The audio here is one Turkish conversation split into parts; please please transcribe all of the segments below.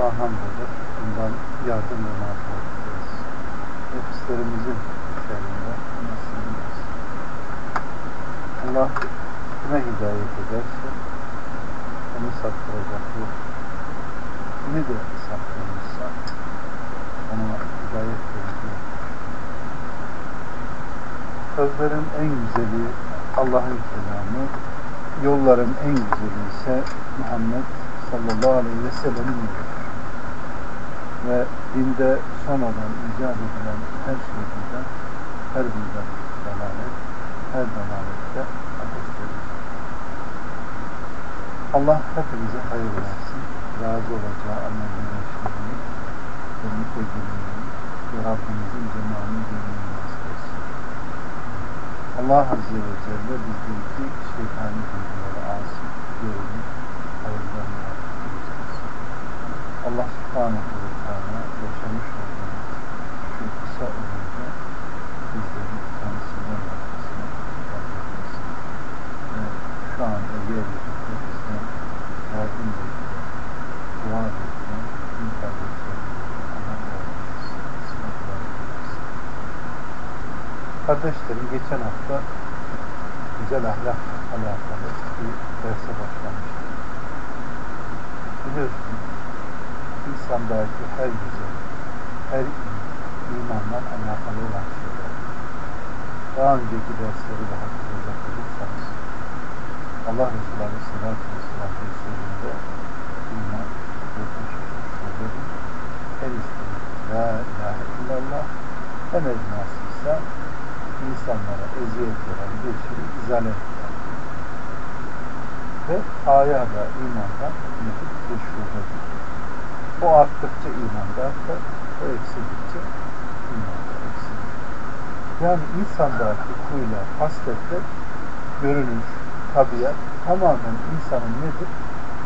Allah'a hamdolur. Ondan yardım ve mağfiret ederiz. Nefislerimizin şerrinde nasılımız. Allah kime hidayet ederse onu saptıracak yok. Kimi de saptırmışsa ona hidayet verici Sözlerin en güzeli Allah'ın kelamı, yolların en güzeli ise Muhammed sallallahu aleyhi ve sellem'in yoludur. Ve dinde sonradan icat edilen her şeyden, her bilden dalalet, her dalalette ateştedir. Allah hepimize hayır versin. Razı olacağı amellerin işlerini ve mütecelliğini ve Rabbimizin cemalini görmeyi nasip etsin. Allah Azze ve Celle bizdeki şeytani duyguları alsın, görünür, hayırlarını. Allah Subhanahu ve Teala yaşamış olduğumuz şu kısa ömürde bizleri kendisinden başkasına yardım Ve şu anda yeryüzünde bize yardım bekleyen, dua bekleyen tüm kardeşlerimize Allah yardım etsin, kısmetler versin. Kardeşlerim geçen hafta güzel ahlakla alakalı bir derse başlamıştık. Biliyorsunuz insandaki her güzel, her imanla alakalı olan şeyler. Daha önceki dersleri de hatırlayacak olursanız Allah Resulü Aleyhisselatü Vesselam Resulü'nde iman yetmiştir. Şubedir. En üstün La ilahe illallah en ecması ise insanlara eziyet veren bir şeyi izale ettiler. Ve aya da imanda nedir? Bir. O arttıkça imanda artar, o eksildikçe imanda eksilir. Yani insandaki huylar, hasletler, görünüş, tabiat tamamen insanın nedir?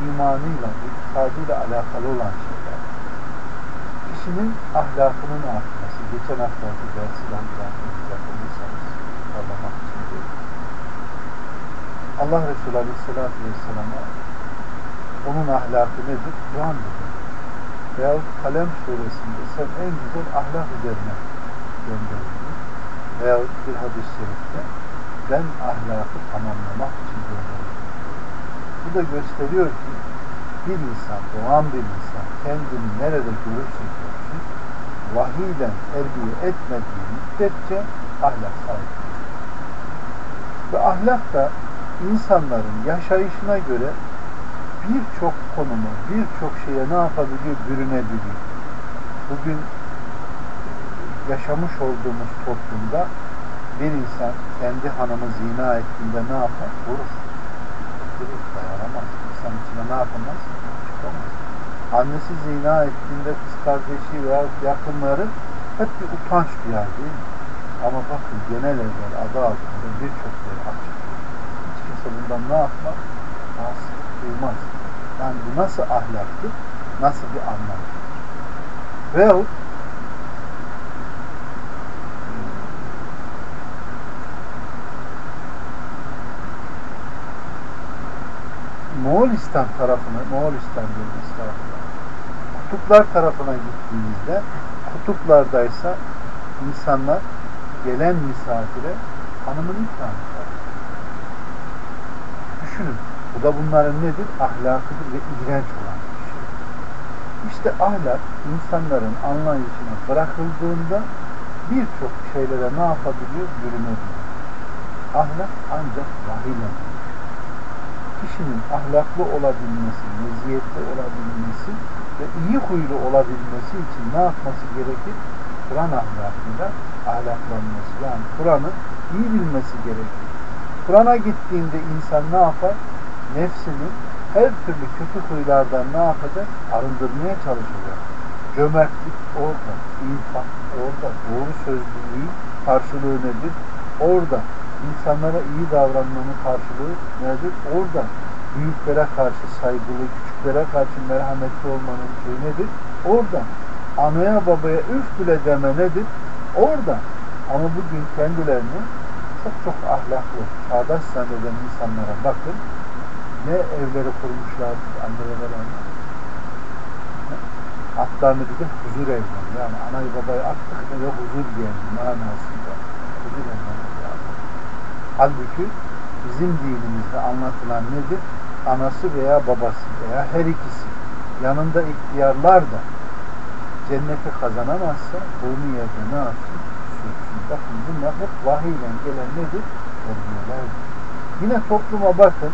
İmanıyla, itikadıyla alakalı olan şeyler. Kişinin ahlakının artması, geçen haftaki dersinden bırakmayacak olursanız parlamak için değil. Allah Resulü Aleyhisselatü Vesselam'a onun ahlakı nedir? Kur'an dedi. Veyahut Kalem suresinde sen en güzel ahlak üzerine gönderildin. Veyahut bir hadis-i şerifte ben ahlakı tamamlamak için gönderildim. Bu da gösteriyor ki bir insan, doğan bir insan kendini nerede görürse görsün vahiyden terbiye etmediği müddetçe ahlak sahibi. Ve ahlak da insanların yaşayışına göre birçok konuma, birçok şeye ne yapabiliyor? Bürünebiliyor. Bugün yaşamış olduğumuz toplumda bir insan kendi hanımı zina ettiğinde ne yapar? Vurur. Vurur, dayanamaz. İnsan içine ne yapamaz? Çıkamaz. Annesi zina ettiğinde kız kardeşi veya yakınları hep bir utanç duyar değil mi? Ama bakın genel evler adı altında birçok kimse bundan ne yapmaz? Rahatsızlık duymaz. Yani bu nasıl ahlaktır? Nasıl bir anlamdır? Veyahut Moğolistan tarafına, Moğolistan bölgesi tarafına, kutuplar tarafına gittiğimizde, kutuplardaysa insanlar gelen misafire hanımını ikram. Düşünün, bu da bunların nedir? Ahlakıdır ve iğrenç olan bir şey. İşte ahlak insanların anlayışına bırakıldığında birçok şeylere ne yapabiliyor? Bürünebiliyor. Ahlak ancak vahiyle kişinin ahlaklı olabilmesi, meziyetli olabilmesi ve iyi huylu olabilmesi için ne yapması gerekir? Kur'an ahlakıyla ahlaklanması. Yani Kur'an'ı iyi bilmesi gerekir. Kur'an'a gittiğinde insan ne yapar? Nefsini her türlü kötü huylardan ne yapacak? Arındırmaya çalışacak. Cömertlik orada, infak orada, doğru sözlülüğün karşılığı nedir? Orada. İnsanlara iyi davranmanın karşılığı nedir? Orada. Büyüklere karşı saygılı, küçüklere karşı merhametli olmanın şeyi nedir? Orada. Anaya babaya üf bile deme nedir? Orada. Ama bugün kendilerini çok çok ahlaklı, çağdaş zanneden insanlara bakın. Ne evleri kurmuşlar anne babalarına. atlarını bir de huzur evleri. Yani anayı babayı attık eve huzur geldi manasında. Huzur evleri lazım. Halbuki bizim dinimizde anlatılan nedir? Anası veya babası veya her ikisi yanında ihtiyarlar da cenneti kazanamazsa bunu yerde ne yapsın? Bakın bunlar hep vahiyle gelen nedir? Terbiyelerdir. Yine topluma bakın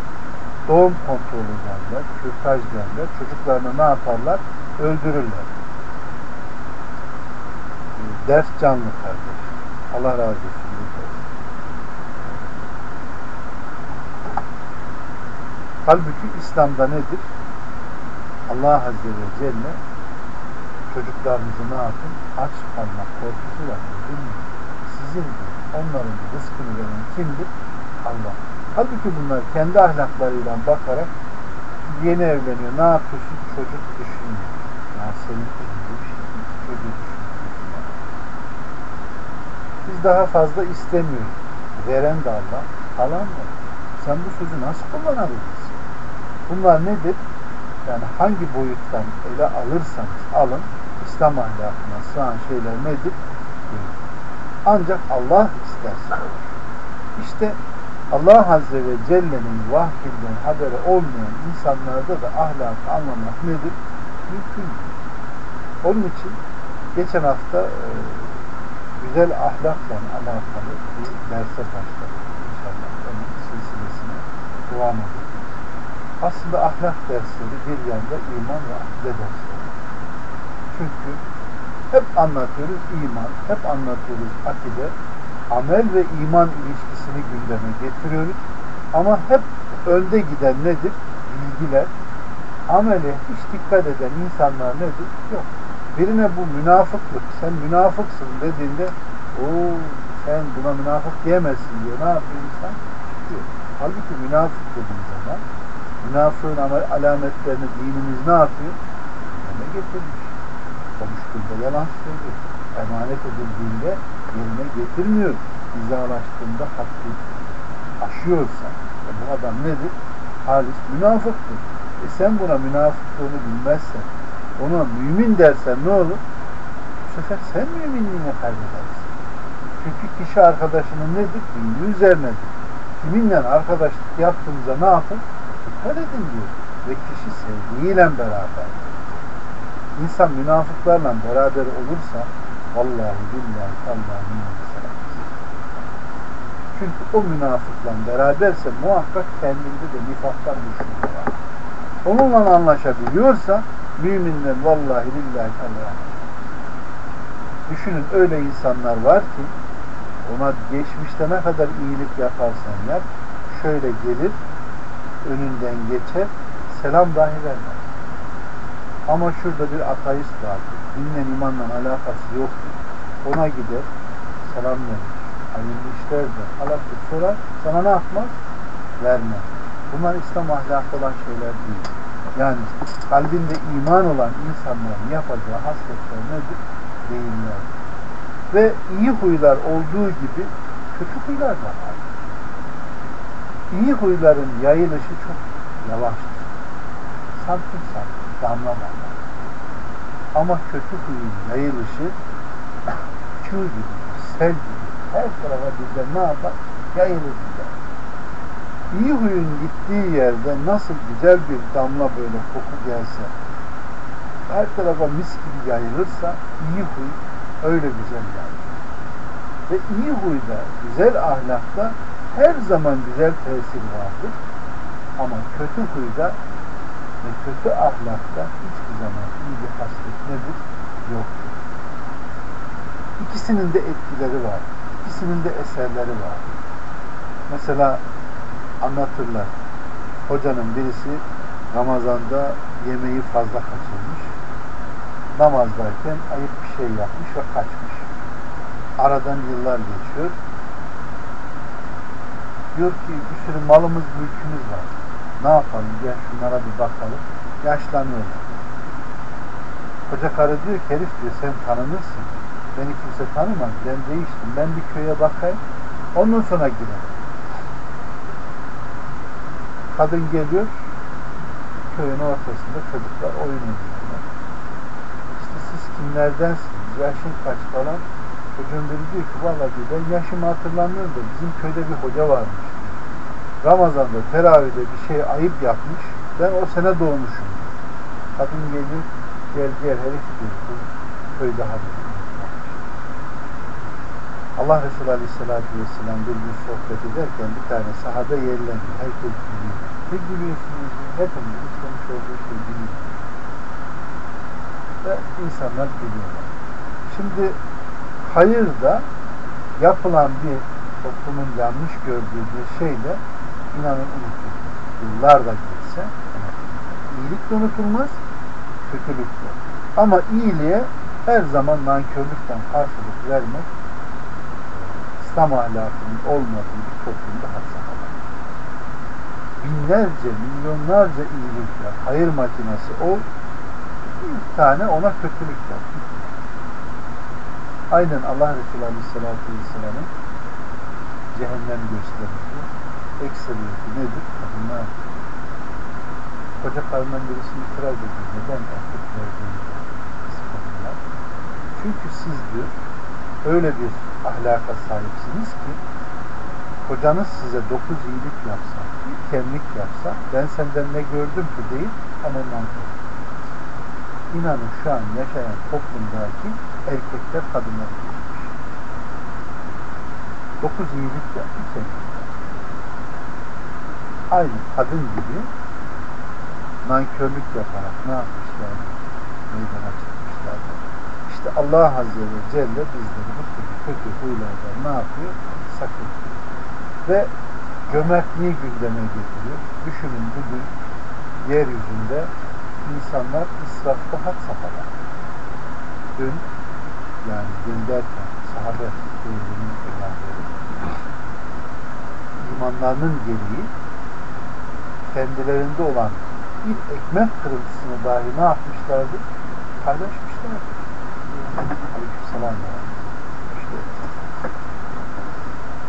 doğum kontrolü derler, kürtaj derler. Çocuklarını ne yaparlar? Öldürürler. Ders canlı kardeş. Allah razı olsun. Halbuki İslam'da nedir? Allah Azze ve Celle çocuklarınızı ne yapın? Aç kalmak korkusu var. Sizin onların rızkını veren kimdir? Allah. Halbuki bunlar kendi ahlaklarıyla bakarak yeni evleniyor. Ne yapıyorsun? Çocuk düşünüyor. Ya senin bir şey Çocuk düşünüyor. Biz daha fazla istemiyoruz. Veren de Allah, alan da. Sen bu sözü nasıl kullanabilirsin? Bunlar nedir? Yani hangi boyuttan ele alırsanız alın, İslam ahlakına sığan şeyler nedir? Ancak Allah isterse olur. İşte Allah Azze ve Celle'nin vahyinden haberi olmayan insanlarda da ahlakı anlamak nedir? Mümkün değil. Onun için geçen hafta e, güzel ahlakla alakalı bir derse başladık. İnşallah onun silsilesine devam edeceğiz. Aslında ahlak dersleri bir yanda iman ve akide dersleri. Çünkü hep anlatıyoruz iman, hep anlatıyoruz akide, amel ve iman ilişkisini gündeme getiriyoruz. Ama hep önde giden nedir? Bilgiler. Amele hiç dikkat eden insanlar nedir? Yok. Birine bu münafıklık, sen münafıksın dediğinde o sen buna münafık diyemezsin diyor. Ne yapıyor insan? Diyor. Halbuki münafık dediğin zaman münafığın alametlerini dinimiz ne yapıyor? Yerine getirmiş. Konuştuğunda yalan söylüyor. Emanet edildiğinde yerine getirmiyor. İzalaştığında hakkı aşıyorsa e bu adam nedir? Halis münafıktır. E sen buna münafıklığını bilmezsen ona mümin dersen ne olur? Bu sefer sen müminliğini kaybedersin. Çünkü kişi arkadaşının nedir? Dini üzerinedir. Kiminle arkadaşlık yaptığınızda ne yapın? Dikkat edin diyor. Ve kişi sevgiyle beraber. İnsan münafıklarla beraber olursa vallahi billahi Allah'ın Çünkü o münafıkla beraberse muhakkak kendinde de nifaktan var. Onunla anlaşabiliyorsa müminler vallahi billahi Allah'a Düşünün öyle insanlar var ki ona geçmişte ne kadar iyilik yaparsan yap şöyle gelir önünden geçer selam dahi vermez. Ama şurada bir ateist vardır. Dinle imanla alakası yoktur. Ona gider selam verir. Hayırlı işler de alakası sorar. Sana ne yapmaz? Vermez. Bunlar İslam ahlakı olan şeyler değil. Yani kalbinde iman olan insanların yapacağı hasletler nedir? Değiller. Ve iyi huylar olduğu gibi kötü huylar da var. İyi huyların yayılışı çok yavaştır. Santim santim, damla damla. Ama kötü huyun yayılışı çığ gibi, sel gibi her tarafa bizden ne yapar? Yayılır gider. İyi huyun gittiği yerde nasıl güzel bir damla böyle koku gelse, her tarafa mis gibi yayılırsa iyi huy öyle güzel yayılır. Ve iyi huyda, güzel ahlakta her zaman güzel tesir vardır. Ama kötü huyda ve kötü ahlakta hiçbir zaman iyi bir hasret nedir? Yoktur. İkisinin de etkileri var. İkisinin de eserleri var. Mesela anlatırlar. Hocanın birisi Ramazan'da yemeği fazla kaçırmış. Namazdayken ayıp bir şey yapmış ve kaçmış. Aradan yıllar geçiyor Diyor ki bir sürü malımız, mülkümüz var. Ne yapalım? Gel şunlara bir bakalım. Yaşlanıyorlar. Koca karı diyor ki herif diyor sen tanınırsın. Beni kimse tanımaz. Ben değiştim. Ben bir köye bakayım. Ondan sonra girelim. Kadın geliyor. Köyün ortasında çocuklar oyun ediyorlar. kimlerdensiniz, yaşın kaç falan. Çocuğun biri diyor ki valla diyor ben yaşımı hatırlamıyorum da bizim köyde bir hoca varmış. Ramazan'da teravide bir şey ayıp yapmış. Ben o sene doğmuşum. Kadın geliyor gel gel herif diyor. Bu köyde hadis. Allah Resulü Aleyhisselatü Vesselam bir gün sohbet ederken bir tane sahabe yerlendi. Herkes gülüyor. Ne gülüyorsunuz? Hepimiz istemiş olduğu şey gülüyor. Ve insanlar gülüyorlar. Şimdi hayır da yapılan bir toplumun yanlış gördüğü bir şeyle inanın unutulur. Yıllar da geçse iyilik de unutulmaz, kötülük de. Ama iyiliğe her zaman nankörlükten karşılık vermek İslam ahlakının olmadığı bir toplumda haksamalar. Binlerce, milyonlarca iyilikler, hayır makinesi ol, bir tane ona kötülük yap. Aynen Allah Resulü Aleyhisselatü Vesselam'ın cehennem gösterdiği ekseriyeti nedir? Kadınlar. Koca karnından birisi itiraz ediyor. Neden erkekler değil? Kadınlar. Çünkü siz diyor, öyle bir ahlaka sahipsiniz ki kocanız size dokuz iyilik yapsa, bir kemlik yapsa, ben senden ne gördüm ki değil, hemen. İnanın şu an yaşayan toplumdaki erkekler kadınlar. Dokuz iyilik yaptı. Aynı kadın gibi nankörlük yaparak ne yapmışlar? Meydana çıkmışlardı. İşte Allah Azze ve Celle bizleri bu tür kötü huylardan ne yapıyor? Sakınıyor. Ve cömertliği gündeme getiriyor. Düşünün bugün yeryüzünde insanlar israfta had safhada. Dün yani dün derken sahabe imanlarının gereği kendilerinde olan bir ekmek kırıntısını dahi ne yapmışlardı? Paylaşmışlardı. Aleykümselam. İşte.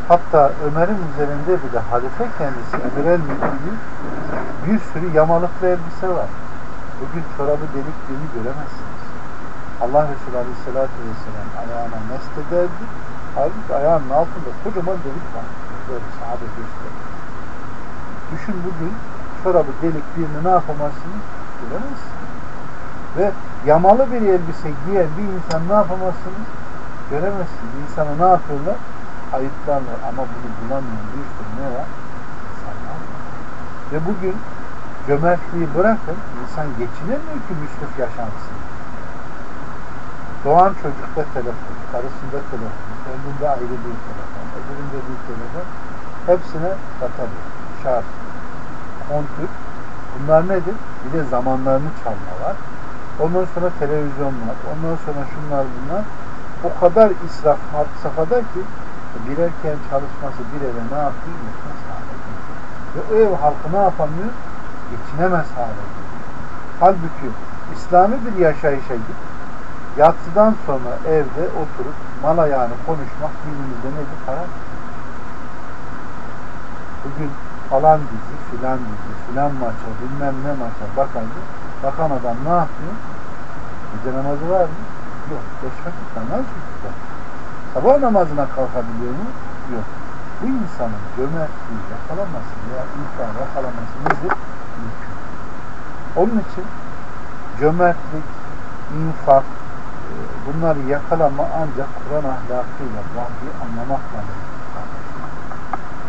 Hatta Ömer'in üzerinde bile halife kendisi Emir el bir sürü yamalıklı elbise var. Bugün çorabı delikliğini göremezsiniz. Allah Resulü Aleyhisselatü Vesselam ayağına mest ederdi. Halbuki ayağının altında kocaman delik var. Böyle sahabe gösterdi. Düşün bugün çorabı delik birini ne yapamazsınız? Göremezsiniz. Ve yamalı bir elbise giyen bir insan ne yapamazsınız? Göremezsiniz. İnsanı ne yapıyorlar? Ayıplarlar. Ama bunu bulamayan bir sürü ne var? İnsanlar. Ve bugün cömertliği bırakın, insan geçinemiyor ki müsrif yaşantısını. Doğan çocukta telefon, karısında telefon, kendinde ayrı bir telefon, öbüründe bir telefon. Hepsine batarya, şarj, kontür. Bunlar nedir? Bir de zamanlarını çalma var. Ondan sonra televizyon var. Ondan sonra şunlar bunlar. O kadar israf had safhada ki bir erkeğin çalışması bir eve ne yapıyor? Yetmez hale Ve o ev halkı ne yapamıyor? Geçinemez hale geliyor. Halbuki İslami bir yaşayışa git. Yatsıdan sonra evde oturup mala yani konuşmak dinimizde nedir? Para. Bugün falan dizi, filan dizi, filan maça, bilmem ne maça bakacak. Bakan adam ne yapıyor? Gece namazı var mı? Yok. Beş vakit namaz yok. Sabah namazına kalkabiliyor mu? Yok. Bu insanın cömertliği yakalaması veya infak yakalaması nedir? Mümkün. Onun için cömertlik, infak, e, bunları yakalama ancak Kur'an ahlakıyla, vahyi anlamakla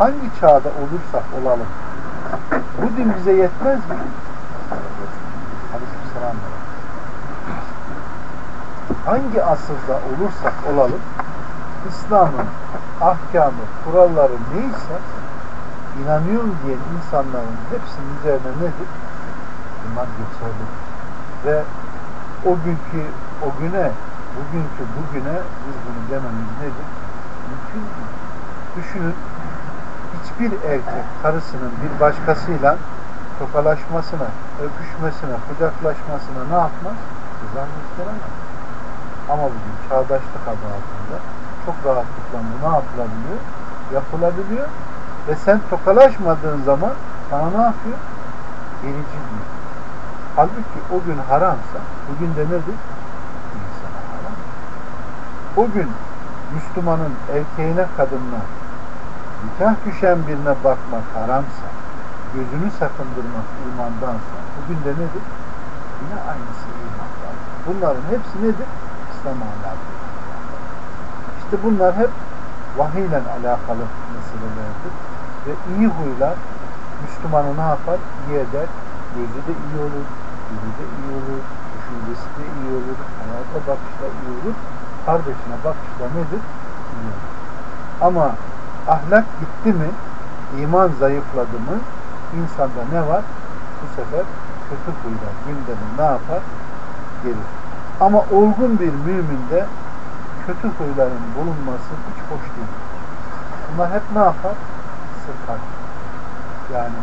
Hangi çağda olursak olalım, bu din bize yetmez mi? Aleyhisselam hangi asırda olursak olalım İslam'ın ahkamı, kuralları neyse inanıyorum diyen insanların hepsinin üzerine nedir? Bunlar geçerli. Ve o günkü o güne, bugünkü bugüne biz bunu dememiz nedir? Mümkün değil. Düşünün hiçbir erkek karısının bir başkasıyla tokalaşmasına, öpüşmesine, kucaklaşmasına ne yapmaz? Rıza gösteremez. Ama bugün çağdaşlık adı altında çok rahatlıkla bu ne yapılabiliyor? Yapılabiliyor. Ve sen tokalaşmadığın zaman sana ne yapıyor? Gerici diyor. Halbuki o gün haramsa, bugün de nedir? İnsana. o gün Müslümanın erkeğine kadınına nikah düşen birine bakmak haramsa, gözünü sakındırmak imandansa, bugün de nedir? Yine aynısı imandan. Bunların hepsi nedir? İslam ahlakı. İşte bunlar hep vahiyle alakalı meselelerdir. Ve iyi huylar Müslümanı ne yapar? İyi eder. Gözü de iyi olur, dili de iyi olur, düşüncesi de iyi olur, hayata bakışla iyi olur. Kardeşine bakışla nedir? İyi olur. Ama ahlak gitti mi, iman zayıfladı mı, insanda ne var? Bu sefer kötü huylar gündemi ne yapar? Gelir. Ama olgun bir müminde kötü huyların bulunması hiç hoş değil. Bunlar hep ne yapar? Sıkar. Yani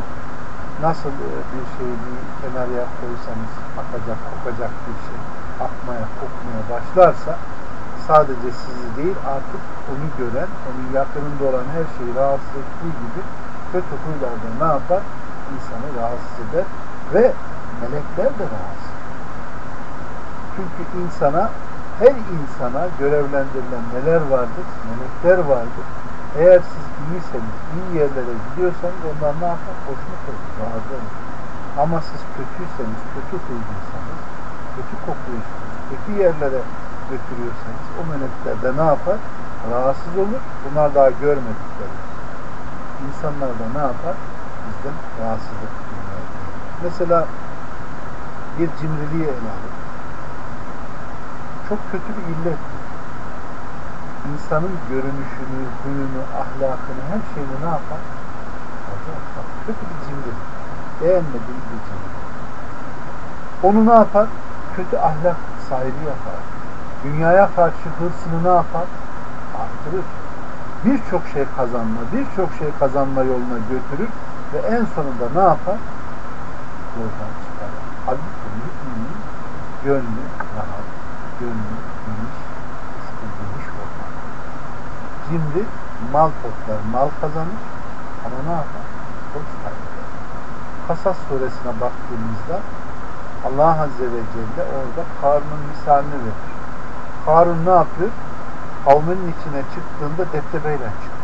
nasıl e, bir şeyi bir kenarya koysanız akacak, kokacak bir şey akmaya, kokmaya başlarsa sadece sizi değil artık onu gören, onun yakınında olan her şeyi rahatsız ettiği gibi kötü huylar da ne yapar? İnsanı rahatsız eder ve melekler de rahatsız Çünkü insana, her insana görevlendirilen neler vardır? Melekler vardır. Eğer siz iyiyseniz, iyi yerlere gidiyorsanız onlar ne yapar? Hoşnut olur, razı olur. Ama siz kötüyseniz, kötü huyluysanız, kötü kokuyorsanız, kötü yerlere götürüyorsanız o melekler de ne yapar? Rahatsız olur. Bunlar daha görmedikleri. İnsanlar da ne yapar? Bizden rahatsızlık duyar. Mesela bir cimriliği ele alır. Çok kötü bir illettir. İnsanın görünüşünü, huyunu, ahlakını, her şeyini ne yapar? Kötü bir cimrilik. Beğenmediği bir cimrilik. Onu ne yapar? Kötü ahlak sahibi yapar dünyaya karşı hırsını ne yapar? Arttırır. Birçok şey kazanma, birçok şey kazanma yoluna götürür ve en sonunda ne yapar? Yoldan çıkar. Halbuki müminin gönlü rahat, gönlü geniş, geniş olmalı. Cimri mal toplar, mal kazanır ama ne yapar? Borç kaybeder. Kasas suresine baktığımızda Allah Azze ve Celle orada karnın misalini verir. Harun ne yapıyor? Kavminin içine çıktığında deptebeyle çıktı.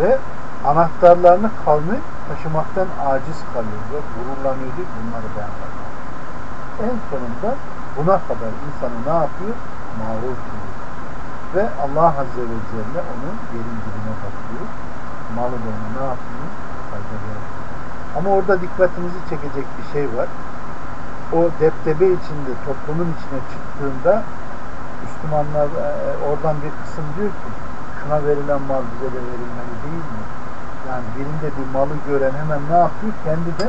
Ve anahtarlarını kavmi taşımaktan aciz kalıyor ve gururlanıyor bunları ben En sonunda buna kadar insanı ne yapıyor? Mağrur kılıyor. Ve Allah Azze ve Celle onun yerin dibine bakıyor. Malı da ona ne yapıyor? Fayda veriyor. Ama orada dikkatinizi çekecek bir şey var. O deptebe içinde, toplumun içine çıktığında Müslümanlar e, oradan bir kısım diyor ki şuna verilen mal bize de verilmeli değil mi? Yani birinde bir malı gören hemen ne yapıyor? Kendi de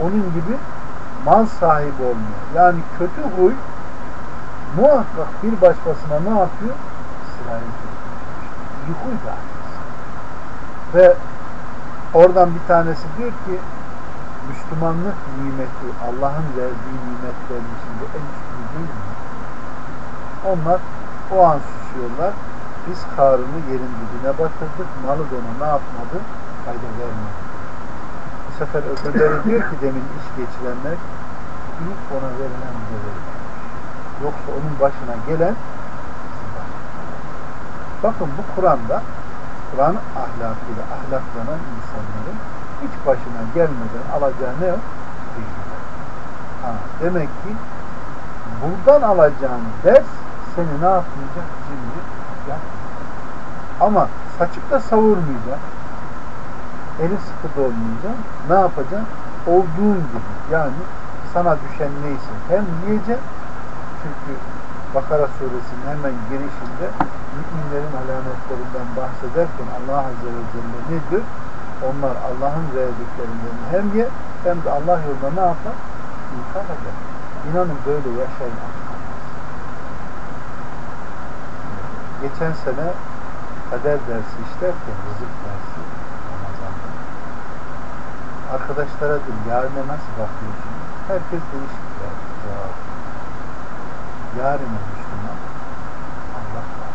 onun gibi mal sahibi olmuyor. Yani kötü huy muhakkak bir başkasına ne yapıyor? Ediyor. İyi huy da Ve oradan bir tanesi diyor ki Müslümanlık nimeti Allah'ın verdiği nimetlerin içinde en üstün? Onlar o an susuyorlar. Biz Karun'u yerin dibine batırdık. Malı da ona ne yapmadı? Fayda vermedi. Bu sefer öbürleri diyor ki demin iş geçirenler ilk ona verilen bize verilmiş. Yoksa onun başına gelen Bakın bu Kur'an'da Kur'an ahlakıyla ahlaklanan insanların hiç başına gelmeden alacağı ne yok? Ha, demek ki buradan alacağın ders seni ne yapmayacak? Yapmayacak. Ama saçıp da savurmayacak. Eli sıkı da olmayacak. Ne yapacaksın? Olduğun gibi. Yani sana düşen neyse hem yiyeceksin çünkü Bakara suresinin hemen girişinde müminlerin alametlerinden bahsederken Allah Azze ve Celle nedir? Onlar Allah'ın verdiklerinden hem ye hem de Allah yolunda ne yapar? İnkar eder. İnanın böyle yaşayın. Geçen sene kader dersi işlerken rızık dersi Ramazan'da. Arkadaşlara dedim yarına nasıl bakıyorsun? Herkes değişik cevap. Yarına Müslüman Allah var.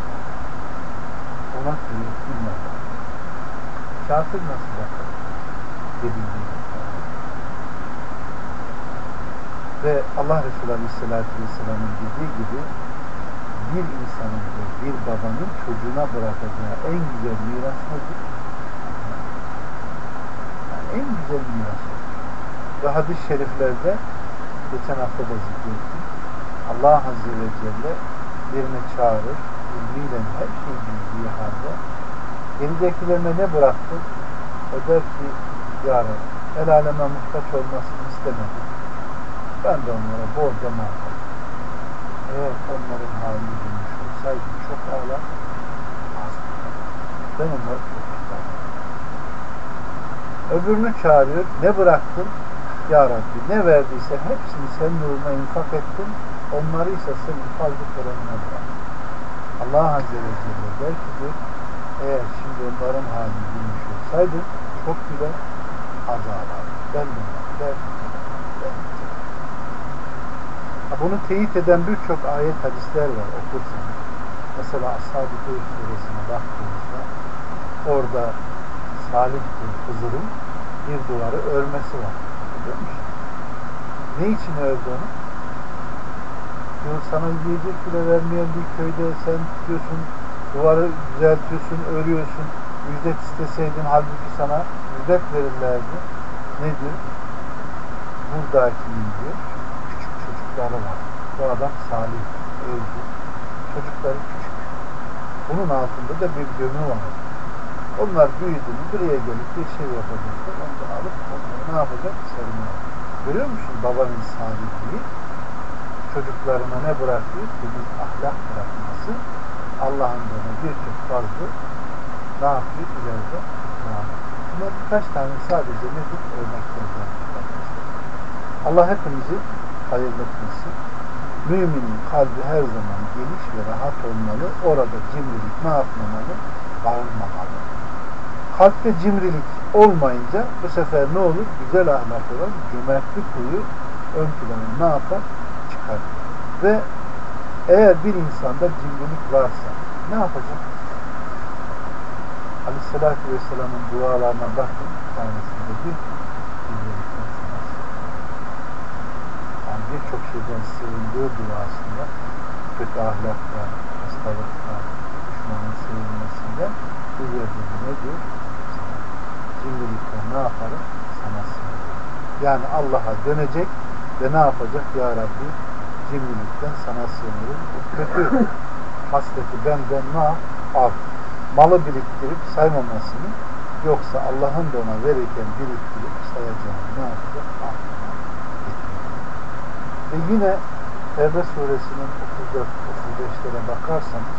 Ona kıymetli var. Kafir nasıl bakar? Dediğim Ve Allah Resulü Aleyhisselatü Vesselam'ın dediği gibi bir insanın, bir babanın çocuğuna bırakacağı en güzel miras nedir? Yani en güzel miras. Ve hadis-i şeriflerde geçen hafta da zikrettim. Allah Azze ve Celle birine çağırır, ilmiyle her şeyi bildiği halde geleceklerine ne bıraktı? O der ki, Ya Rabbi, el aleme muhtaç olmasını istemedim. Ben de onlara borca mahkum. Eğer onların halini bilmiş olsaydım çok ağlar. Ben onları çok tutarım. Öbürünü çağırıyor, ne bıraktın? Ya Rabbi ne verdiyse hepsini senin uğruna infak ettim. Onları ise senin fazla keremine bırak. Allah Azze ve Celle der ki diyor, eğer şimdi onların halini bilmiş olsaydın çok bile azarlar. Ben de ben, ben ha, Bunu teyit eden birçok ayet hadisler var okursanız. Mesela Ashab-ı Keyif suresine baktığımızda orada Salih bir Hızır'ın bir duvarı örmesi var. Musun? Ne için öldü onu? Diyor sana yiyecek bile vermeyen bir köyde sen tutuyorsun, duvarı düzeltiyorsun, örüyorsun. Ücret isteseydin halbuki sana ücret verirlerdi. Ne diyor? Çocukları var. Bu adam salih, öldü. Çocukları küçük. Bunun altında da bir gömü var. Onlar büyüdü mü buraya gelip bir şey yapacaklar. Onu alıp onları ne yapacak? Sarılıyor. Görüyor musun babanın salihliği? Çocuklarına ne bırakıyor? Temiz ahlak bırakması. Allah'ın da birçok fazla ne yapıyor? İleride Bunlar birkaç tane sadece nedir? Örneklerden Allah hepimizi hayırlı kılsın. Müminin kalbi her zaman geniş ve rahat olmalı. Orada cimrilik ne yapmamalı? Bağırmamalı. Kalpte cimrilik olmayınca bu sefer ne olur? Güzel ahlak olan cömertlik huyu ön plana ne yapar? Çıkar. Ve eğer bir insanda cimrilik varsa ne yapacak? Aleyhisselatü Vesselam'ın dualarına bakın. Bir tanesinde bir cimrilikten Birçok şeyden sığındığı duasında kötü ahlakta, hastalıkta, düşmanın sığınmasında bu yerde ne diyor? Cimrilikten ne yaparım? Sana sığınırım. Yani Allah'a dönecek ve ne yapacak? Ya Rabbi cimrilikten sana sığınırım. Bu kötü hasleti benden ne yap? Al. Malı biriktirip saymamasını yoksa Allah'ın da ona verirken biriktirip sayacağını ne yapacak? Ve yine Tevbe suresinin 34-35'lere bakarsanız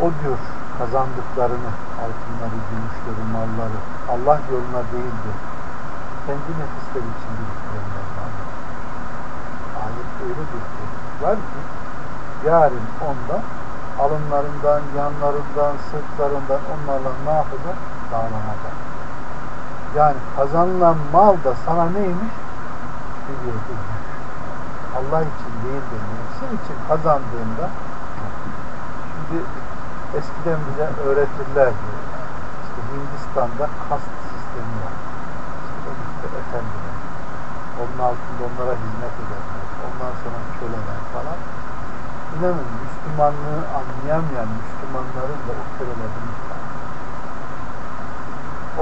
o diyor kazandıklarını, altınları, gümüşleri, malları Allah yoluna değil de kendi nefisleri için biriktirenler. Ayette öyle bir şey var ki yarın onda alınlarından, yanlarından, sırtlarından onlarla ne yapacak? Dağlanacak. Yani kazanılan mal da sana neymiş? Yerde Allah için değil de nefsin için kazandığında şimdi eskiden bize öğretirlerdi. İşte Hindistan'da kast sistemi var. İşte işte efendiler. Onun altında onlara hizmet ederler. Ondan sonra köleler falan. İnanın Müslümanlığı anlayamayan Müslümanların da o kölelerden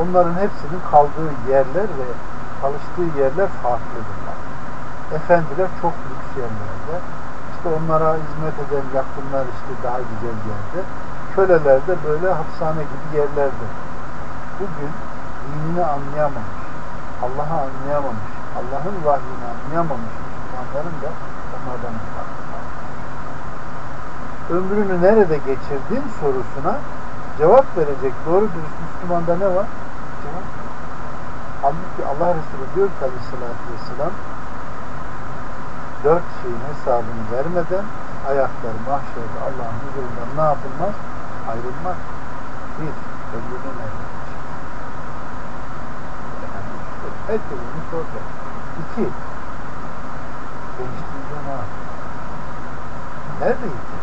Onların hepsinin kaldığı yerler ve çalıştığı yerler farklıdırlar. Efendiler çok lüks yerlerde. İşte onlara hizmet eden yakınlar işte daha güzel yerde. Köleler de böyle hapishane gibi yerlerde. Bugün dinini anlayamamış, Allah'ı anlayamamış, Allah'ın vahyini anlayamamış Müslümanların da onlardan farklı ömrünü nerede geçirdin sorusuna cevap verecek doğru dürüst Müslümanda ne var? Cevap. Halbuki Allah Resulü diyor ki aleyhissalatü vesselam dört şeyin hesabını vermeden ayakları mahşerde Allah'ın huzurundan ne yapılmaz? Ayrılmaz. Bir, ömrünü nerede Herkes bunu soracak. İki, gençliğinde ne yapıyor? Nerede gitti?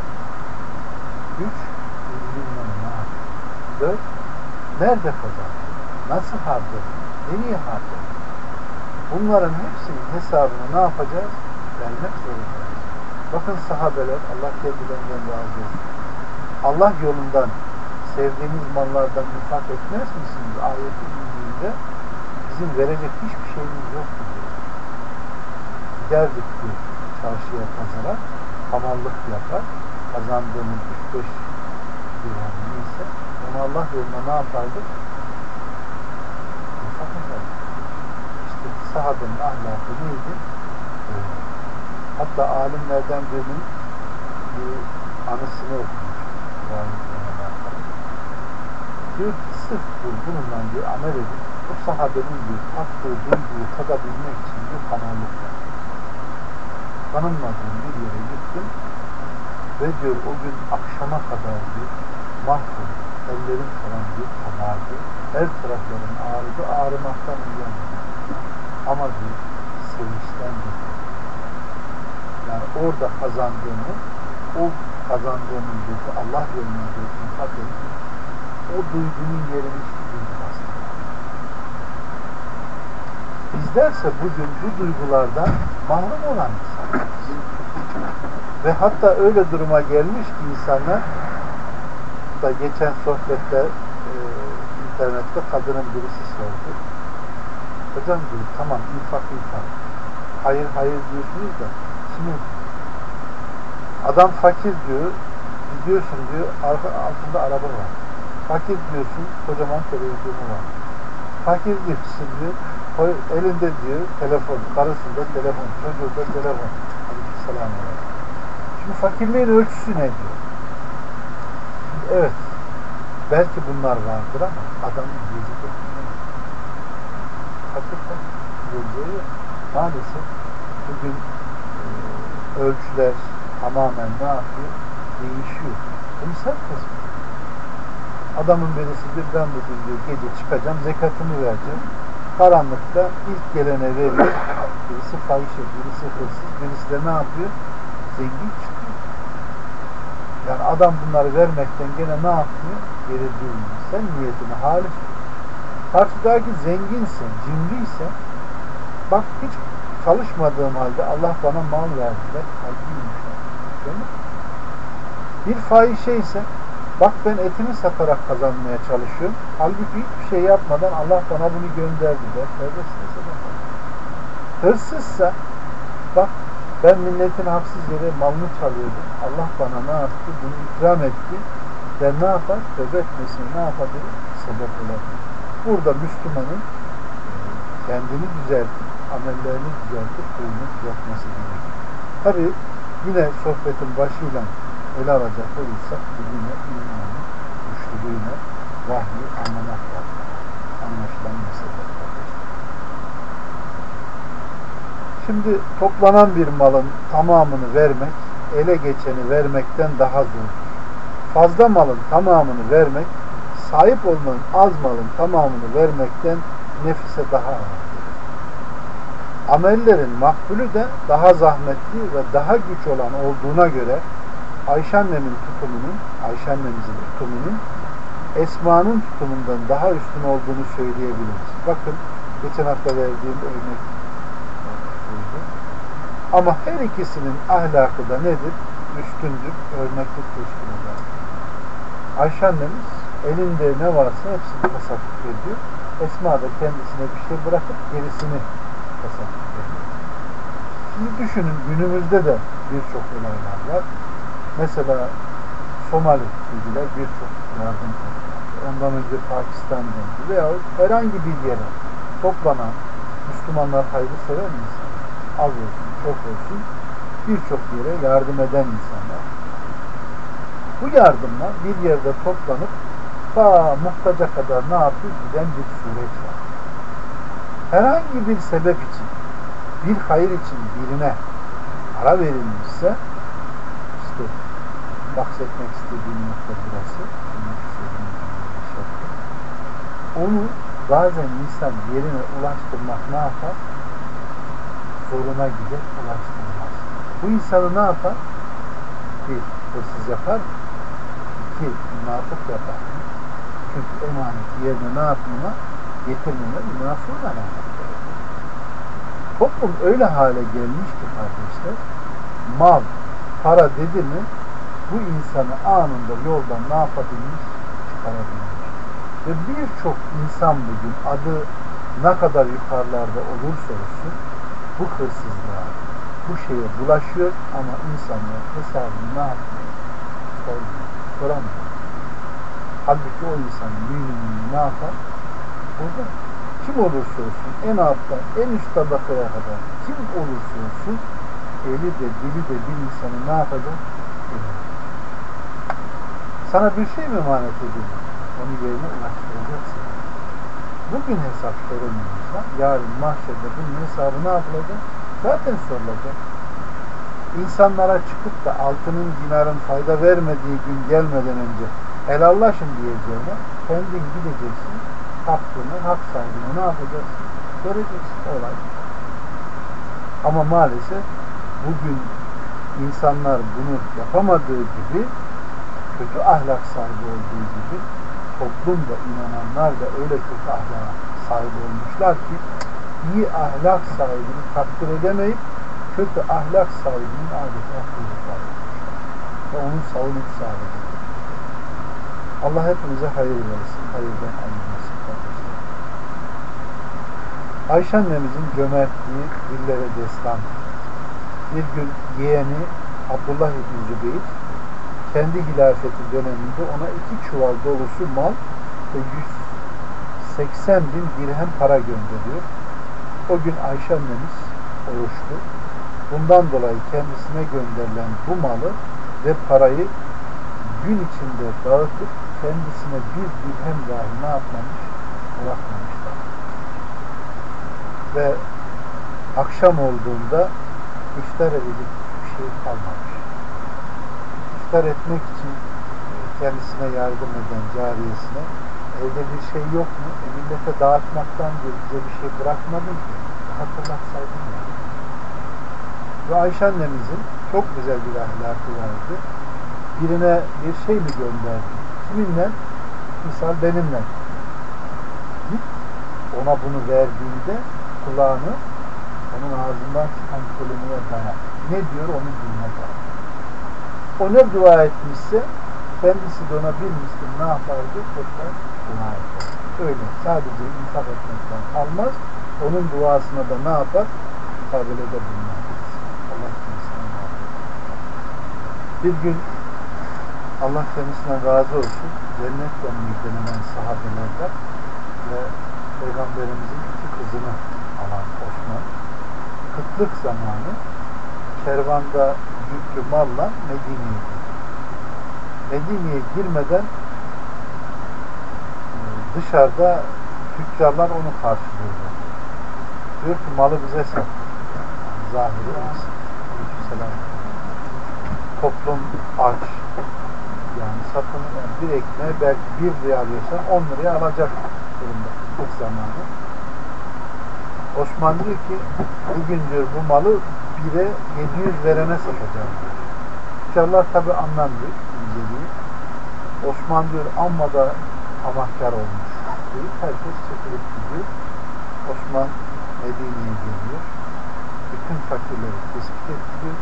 Üç, bilmem ne yapıyor. Dört, nerede kazandı? Nasıl harcadı? Nereye harcadı? Bunların hepsinin hesabını ne yapacağız? Vermek zorundayız. Bakın sahabeler Allah kendilerinden razı olsun. Allah yolundan sevdiğiniz mallardan infak etmez misiniz? Ayeti indiğinde bizim verecek hiçbir şeyimiz yoktu diyor. Giderdik diyor çarşıya pazara hamallık yapar kazandığımız 3-5 dirhem neyse onu Allah yoluna ne yapardık? İnfak ederdik. İşte sahabenin ahlakı neydi? Öyle. Hatta alimlerden birinin bir anısını. Diyor ki sırf diyor, bununla bir amel edip bu sahabenin bir tattığı duyguyu tadabilmek için hamallık yaptı. Tanınmadığım bir yere gittim ve diyor o gün akşama kadar bir mahvoldu. Ellerim falan bir kabardı. Her taraflarım ağrıdı. Ağrımaktan uyandı. Ama diyor yani orada kazandığımı o kazandığımın diyor Allah yoluna diyor infak ettim. O duygunun yerini hiçbir. Bizlerse bugün bu duygulardan mahrum olan insanlarız. Ve hatta öyle duruma gelmiş ki insanlar da geçen sohbette e, internette kadının birisi sordu. Hocam diyor tamam infak infak. Hayır hayır diyorsunuz da şimdi adam fakir diyor gidiyorsun diyor altında araba var. Fakir diyorsun kocaman televizyonu var. Fakir diyorsun diyor elinde diyor telefon, karısında telefon, çocuğunda telefon. Aleykümselam. Şimdi fakirliğin ölçüsü ne diyor? Evet. Belki bunlar vardır ama adamın ekmeği Hakikaten yiyeceği maalesef bugün ölçüler tamamen ne yapıyor? Değişiyor. Bunu sen tespit Adamın birisi bir ben bugün diyor gece çıkacağım zekatımı vereceğim. Karanlıkta ilk gelene veriyor. Birisi fahişe, birisi hırsız, birisi de ne yapıyor? Zengin çıkıyor. Yani adam bunları vermekten gene ne yapmıyor? Geri durmuyor. Sen niyetini halis Karşıdaki zenginse, cimriyse bak hiç çalışmadığım halde Allah bana mal verdi. Ben kalbiymiş. Değil mi? Bir fahişe ise bak ben etimi satarak kazanmaya çalışıyorum. Halbuki hiçbir şey yapmadan Allah bana bunu gönderdi der. Hırsızsa bak ben milletin haksız yere malını çalıyordum. Allah bana ne yaptı? Bunu ikram etti. Ben ne yapar? Tövbe etmesine ne yapabilir? Sebep olabilir. Burada Müslümanın e, kendini düzeltip, amellerini düzeltip, kuyunu düzeltmesi gerekir. Tabi yine sohbetin başıyla ele alacak olursak yine imanın güçlülüğüne vahyi anlamak lazım. Anlaşılan mesele. Şimdi toplanan bir malın tamamını vermek, ele geçeni vermekten daha zor. Fazla malın tamamını vermek, sahip olmanın az malın tamamını vermekten nefise daha ağır. Amellerin makbulü de daha zahmetli ve daha güç olan olduğuna göre Ayşe annemin tutumunun, Ayşe annemizin tutumunun Esma'nın tutumundan daha üstün olduğunu söyleyebiliriz. Bakın geçen hafta verdiğim örnek ama her ikisinin ahlakı da nedir? Üstündür, örneklik eder. Ayşe annemiz elinde ne varsa hepsini tasarruf ediyor. Esma da kendisine bir şey bırakıp gerisini tasarruf ediyor. Şimdi düşünün günümüzde de birçok olaylar var. Mesela Somali bilgiler birçok yardım Ondan önce Pakistan'dan veya herhangi bir yere toplanan Müslümanlar hayrı sever mi insan? Az olsun, çok olsun birçok yere yardım eden insanlar. Bu yardımlar bir yerde toplanıp ta muhtaca kadar ne yapıyor? Giden bir süreç var. Herhangi bir sebep için, bir hayır için birine para verilmişse bahsetmek istediğim nokta burası. Onu bazen insan yerine ulaştırmak ne yapar? Zoruna gider, ulaştırmaz. Bu insanı ne yapar? Bir, hırsız yapar. İki, münafık yapar. Çünkü emaneti yerine ne yapmama? Getirmeme münafığın alametleri. Toplum öyle hale gelmiş ki kardeşler, mal para dedi mi bu insanı anında yoldan ne yapabilmiş? Çıkarabilmiş. Ve birçok insan bugün adı ne kadar yukarılarda olursa olsun bu hırsızlığa, bu şeye bulaşıyor ama insanlar hesabını ne yapmıyor? Sormuyor. Soramıyor. Halbuki o insanın müminliğini ne yapar? Orada. Kim olursa olsun, en alttan, en üst tabakaya kadar kim olursa olsun eli de dili de bir insanı ne yapacak? Sana bir şey mi emanet edildi? Onu yerine ulaştıracaksın. Bugün hesap sorulmuyorsa yarın mahşerde bunun hesabı ne yapılacak? Zaten sorulacak. İnsanlara çıkıp da altının dinarın fayda vermediği gün gelmeden önce helallaşın diyeceğine kendin gideceksin hakkını, hak sahibine ne yapacaksın? Göreceksin olay. Ama maalesef bugün insanlar bunu yapamadığı gibi kötü ahlak sahibi olduğu gibi toplumda inananlar da öyle kötü ahlak sahibi olmuşlar ki iyi ahlak sahibini takdir edemeyip kötü ahlak sahibinin adeta kuyruklar ve onun savunup sağladı. Allah hepimize hayır versin, hayırdan ayırmasın. Ayşe annemizin cömertliği dillere destan. Bir gün yeğeni Abdullah İbni Zübeyir kendi hilafeti döneminde ona iki çuval dolusu mal ve 180 bin dirhem para gönderiyor. O gün Ayşe annemiz oruçlu. Bundan dolayı kendisine gönderilen bu malı ve parayı gün içinde dağıtıp kendisine bir dirhem dahi ne yapmamış? Bırakmamışlar. Ve akşam olduğunda iftar edecek bir şey kalmamış. İftar etmek için kendisine yardım eden cariyesine evde bir şey yok mu? E millete dağıtmaktan diyor bize bir şey bırakmadın ki. Hatırlatsaydın ya. Ve Ayşe annemizin çok güzel bir ahlakı vardı. Birine bir şey mi gönderdi? Kiminle? Misal benimle. Git ona bunu verdiğinde kulağını onun ağzından çıkan kelimeye dayan. Ne diyor onu dinle dayan. O ne dua etmişse kendisi de ona bir ne yapardı? Tekrar dua eder. Öyle sadece infak etmekten kalmaz. Onun duasına da ne yapar? Kabulede bulunmaz. Allah kendisine Bir gün Allah kendisinden razı olsun cennetle müjdelenen sahabelerden ve Peygamberimizin iki kızını alan Osman kıtlık zamanı kervanda yüklü malla Medine'ye. Medine'ye girmeden e, dışarıda tüccarlar onu karşılıyorlar. Diyor ki malı bize sat. Zahiri Selam. Toplum aç. Yani satın bir ekmeği belki bir liraya alıyorsan on liraya alacak durumda. İlk zamanı. Osman diyor ki bugün diyor bu malı bire 700 verene satacağım diyor. Tüccarlar tabi anlamıyor inceliği. Osman diyor amma da tamahkar olmuş. Diyor. Herkes çekilip gidiyor. Osman Medine'ye geliyor. Bütün fakirleri tespit ediyor.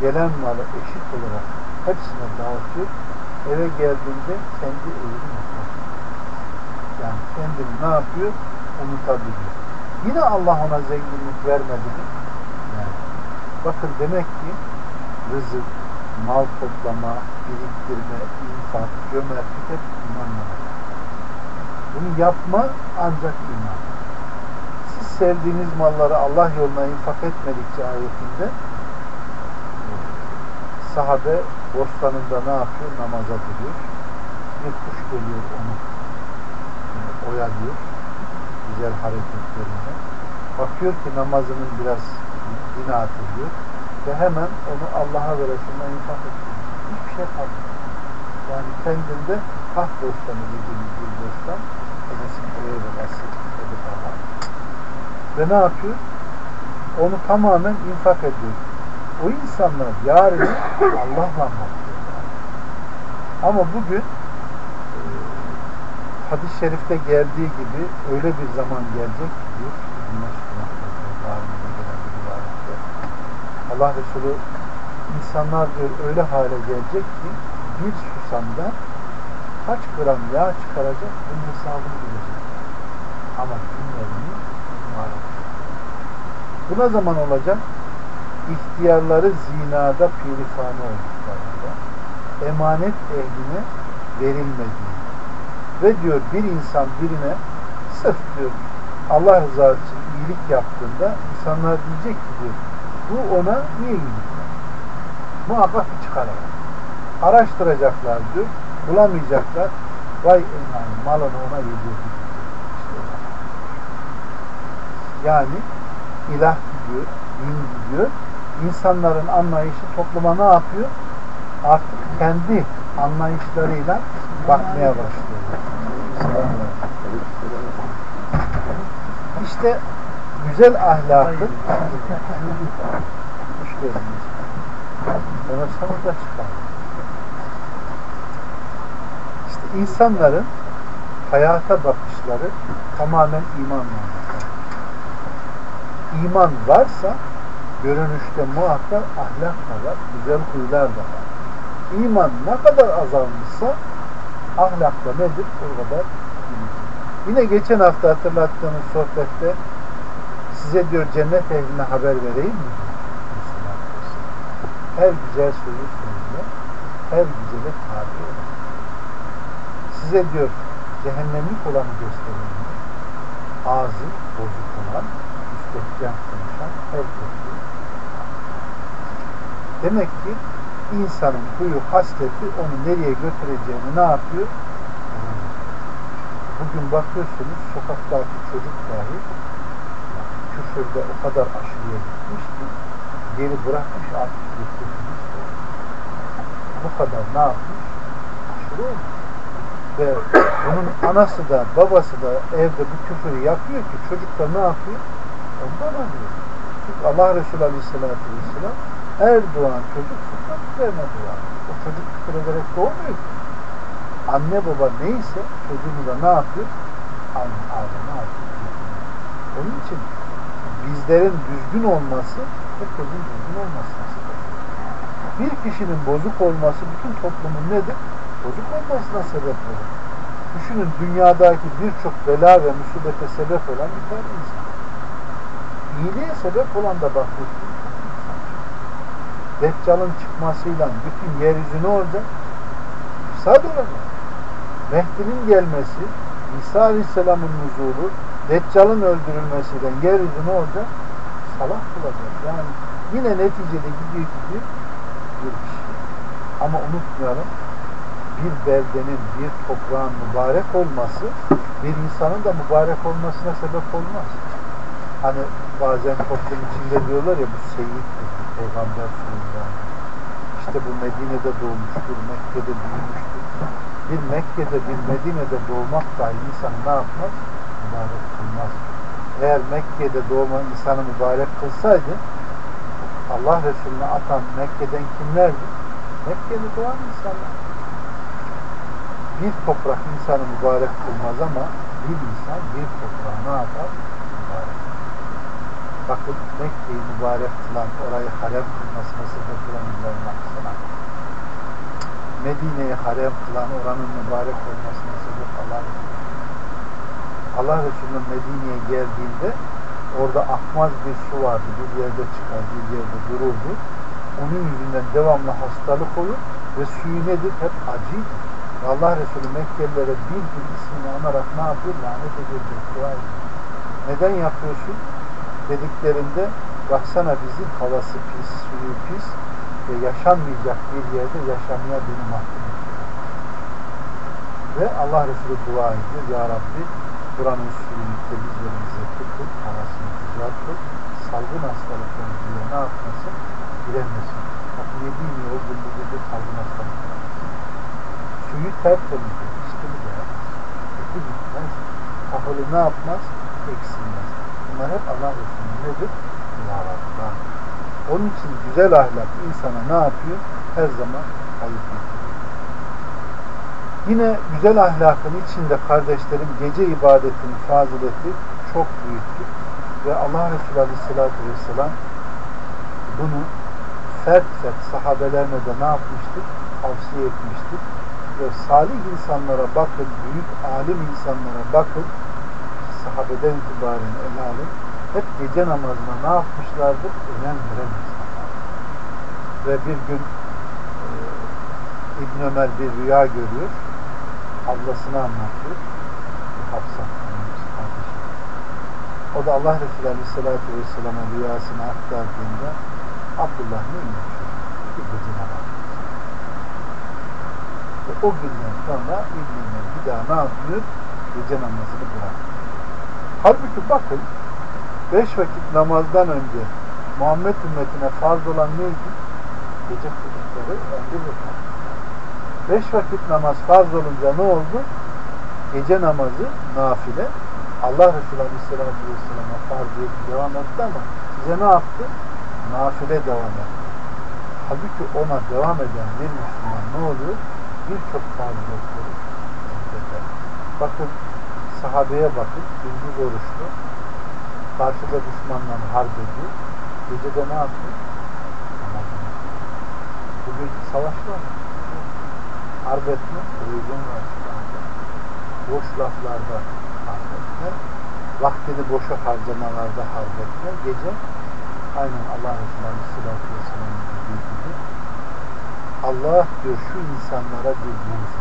Gelen malı eşit olarak hepsine dağıtıyor. Eve geldiğinde kendi evini mutlaka. Yani kendini ne yapıyor? Unutabiliyor. Yine Allah ona zenginlik vermedi mi? Bakın demek ki rızık, mal toplama, biriktirme, infak, cömertlik hep imanla Bunu yapma ancak iman. Siz sevdiğiniz malları Allah yoluna infak etmedikçe ayetinde sahabe bostanında ne yapıyor? Namaza duruyor. Bir kuş geliyor onu oyalıyor. Güzel hareketlerinde. Bakıyor ki namazının biraz bittiğini hatırlıyor. Ve hemen onu Allah'a ve infak ediyor. Hiçbir şey kalmıyor. Yani kendinde hak bostanı dediğimiz bir bostan Enes'in babası ve ne yapıyor? Onu tamamen infak ediyor. O insanlar yarın Allah'la bakıyorlar. Ama bugün e, hadis-i şerifte geldiği gibi öyle bir zaman gelecek Allah Resulü insanlar diyor öyle hale gelecek ki bir susamda kaç gram yağ çıkaracak bunun hesabını bilecek. Ama günlerini maalesef. Bu ne zaman olacak? İhtiyarları zinada pirifane olduklarında emanet ehline verilmediği ve diyor bir insan birine sırf diyor Allah rızası için iyilik yaptığında insanlar diyecek ki diyor bu ona niye yaptı? Muhakkak çıkarır. Araştıracaklar diyor. Bulamayacaklar. Vay enayi malını ona yedirdi. Yani ilah gidiyor, din gidiyor. İnsanların anlayışı topluma ne yapıyor? Artık kendi anlayışlarıyla bakmaya başlıyor. İşte güzel ahlakı hoş geldiniz. Sanırsanız da çıkar. İşte insanların hayata bakışları tamamen imanla. İman varsa görünüşte muhakkak ahlak da var, güzel huylar da var. İman ne kadar azalmışsa ahlakta nedir? O kadar Yine geçen hafta hatırlattığımız sohbette size diyor cennet ehline haber vereyim mi? Her güzel sözü söylüyor. Her güzele tabi olur. Size diyor cehennemlik olanı göstereyim mi? Ağzı bozuk olan, müstehcen konuşan her kötü. Demek ki insanın huyu, hasleti onu nereye götüreceğini ne yapıyor? Bugün bakıyorsunuz sokaktaki çocuk dahi küfürde o kadar aşırıya gitmiş ki geri bırakmış artık getirmiş. Bu kadar ne yapmış? Aşırı olmuş. Ve bunun anası da babası da evde bu küfürü yapıyor ki çocuk da ne yapıyor? Ondan alıyor. Çünkü Allah Resulü Aleyhisselatü Vesselam her doğan çocuk fıtrat üzerine doğar. O çocuk küfür ederek doğmuyor ki anne baba neyse çocuğunu da ne yapıyor? Aynı ailene yapıyor. Onun için bizlerin düzgün olması herkesin düzgün olması Bir kişinin bozuk olması bütün toplumun nedir? Bozuk olmasına sebep olur. Düşünün dünyadaki birçok bela ve musibete sebep olan bir tane insan. İyiliğe sebep olan da bakıyorsunuz. Deccal'ın çıkmasıyla bütün yeryüzü ne olacak? Olacak. Mehdi'nin gelmesi, İsa Aleyhisselam'ın nuzulu, Deccal'ın öldürülmesiyle yeryüzü ne olacak? Salah bulacak. Yani yine neticede gidiyor gidiyor bir kişi. Ama unutmayalım, bir beldenin, bir toprağın mübarek olması, bir insanın da mübarek olmasına sebep olmaz. Hani bazen toplum içinde diyorlar ya bu seyittir, peygamber suyundan. İşte bu Medine'de doğmuştur, Mekke'de büyümüştür bir Mekke'de bir Medine'de doğmak dahi insanı ne yapmaz? Mübarek kılmaz. Eğer Mekke'de doğma insanı mübarek kılsaydı Allah Resulüne atan Mekke'den kimlerdi? Mekke'de doğan insanlar. Bir toprak insanı mübarek kılmaz ama bir insan bir toprağı ne yapar? Mübarek. Bakın Mekke'yi mübarek kılan, orayı harem kılmasına sebep olan İbrahim Aleyhisselam Medine'yi harem kılan oranın mübarek olmasına sebep Allah Resulü. Allah Resulü'nün Medine'ye geldiğinde orada akmaz bir su vardı. Bir yerde çıkar, bir yerde dururdu. Onun yüzünden devamlı hastalık olur ve suyu nedir? Hep acıydı. Allah Resulü Mekkelilere bir gün ismini anarak ne yapıyor? Lanet ediyor, dua. Neden yapıyorsun? Dediklerinde baksana bizim havası pis, suyu pis, ve yaşanmayacak bir yerde yaşamaya beni mahkum Ve Allah Resulü dua ediyor. Ya Rabbi buranın suyunu temiz ve lezzetli kıl, havasını güzel salgın hastalıkları diye ne yapmasın? Giremesin. Bak Medine o gün bu gece salgın hastalıkları. Suyu tertemiz, içkili de kötü gitmez. Tahılı ne yapmaz? Eksilmez. Bunlar hep Allah Resulü nedir? Dualarından. Onun için güzel ahlak insana ne yapıyor? Her zaman hayır Yine güzel ahlakın içinde kardeşlerim gece ibadetinin fazileti çok büyüktür. Ve Allah Resulü Aleyhisselatü Vesselam bunu fert fert sahabelerine de ne yapmıştık? Tavsiye etmiştik. Ve salih insanlara bakın, büyük alim insanlara bakın, sahabeden itibaren ele alın, hep gece namazına ne yapmışlardır? Önem veren. Ve bir gün e, İbn Ömer bir rüya görüyor. Ablasını anlatıyor. Hafsa. O da Allah Resulü Aleyhisselatü Vesselam'a rüyasını aktardığında Abdullah neymiş? Bir namazı. Ve o günden sonra İbn Ömer bir daha ne yapıyor? Gece namazını bırakıyor. Halbuki bakın beş vakit namazdan önce Muhammed ümmetine farz olan neydi? Gece kıldıkları emri ve Beş vakit namaz farz olunca ne oldu? Gece namazı nafile. Allah Resulü Aleyhisselatü Vesselam'a farz edip devam etti ama size ne yaptı? Nafile devam etti. Halbuki ona devam eden bir Müslüman ne oluyor? Birçok faziletleri Bakın sahabeye bakın. Gündüz oruçlu. Karşıda düşmanla harp ediyor. Gecede ne yapıyor? Bugün savaş var. Harp etme, uygun var. Boş laflarda harp etme, vaktini boşa harcamalarda harp etme, gece aynen Allah Resulü Aleyhisselatü Vesselam'ın dediği gibi Allah diyor şu insanlara bir buğz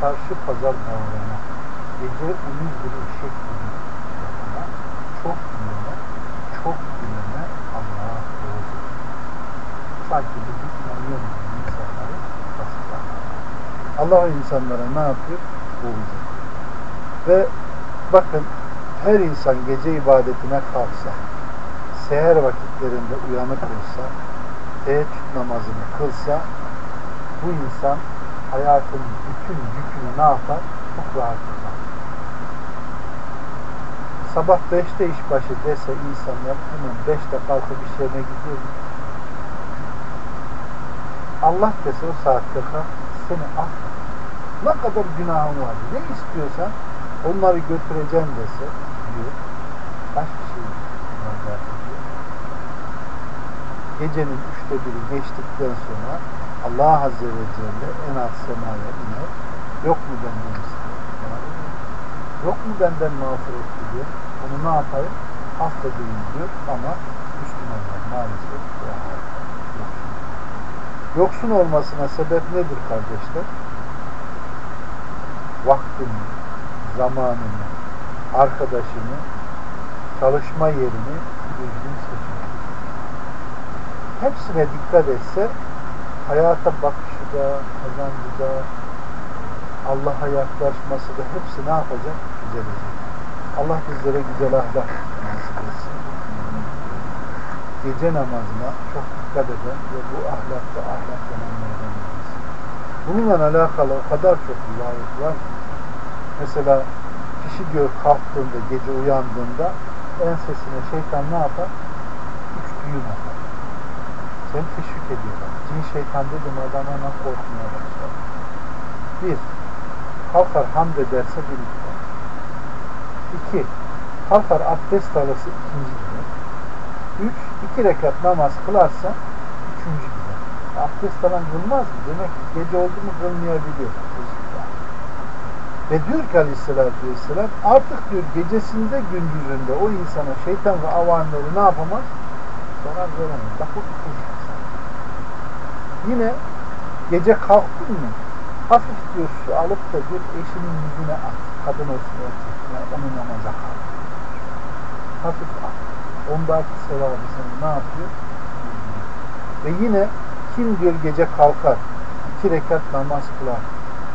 Çarşı pazar bağlama, gece uyuz bir eşek gibi yapana, çok bilene, çok bilene Allah buğz Sanki bu gitmiyor insanları Allah insanlara ne yapıyor? Buğz Ve bakın her insan gece ibadetine kalksa, seher vakitlerinde uyanık olsa, teheccüd namazını kılsa, bu insan hayatın bütün yükünü ne yapar? Çok rahat tutar. Sabah beşte işbaşı dese insanlar hemen beşte kalkıp iş yerine gidiyor? Allah dese o saatte kalk, seni affet. Ne kadar günahın var. Ne istiyorsan onları götüreceğim dese diyor. Kaç kişi ediyor? Gecenin üçte biri geçtikten sonra Allah Azze ve Celle en alt semaya iner. Yok mu benden istiyor? Yok mu benden mağfiret diyor. Onu ne yapayım? Affedeyim diyor ama Müslümanlar maalesef yoksun. Yoksun olmasına sebep nedir kardeşler? Vaktini, zamanını, arkadaşını, çalışma yerini düzgün seçmek. Hepsine dikkat etse hayata bakışı da, kazancı da, Allah'a yaklaşması da hepsi ne yapacak? Düzelecek. Allah bizlere güzel ahlak nasip etsin. Gece namazına çok dikkat eden ve bu ahlakta ahlaklananlardan birisi. Bununla alakalı o kadar çok rivayet var ki mesela kişi diyor kalktığında, gece uyandığında ensesine şeytan ne yapar? Üç düğüm atar. Seni teşvik ediyorlar. Cin şeytan dedim adam hemen korkmaya başlar. Bir, kalkar hamd ederse bir miktar. İki, kalkar abdest alırsa ikinci gider. Üç, iki rekat namaz kılarsa üçüncü gider. Abdest falan kılmaz mı? Demek ki gece oldu mu kılmayabiliyor. Ve diyor ki aleyhissalatü vesselam artık diyor gecesinde gündüzünde o insana şeytan ve avanları ne yapamaz? Zarar veremez. Bak o Yine gece kalktın mı hafif diyor su alıp da bir eşinin yüzüne at. Kadın olsun erkekine onu namaza kaldır. Hafif at. Ondaki sevabı seni ne yapıyor? Ve yine kim diyor gece kalkar, iki rekat namaz kılar,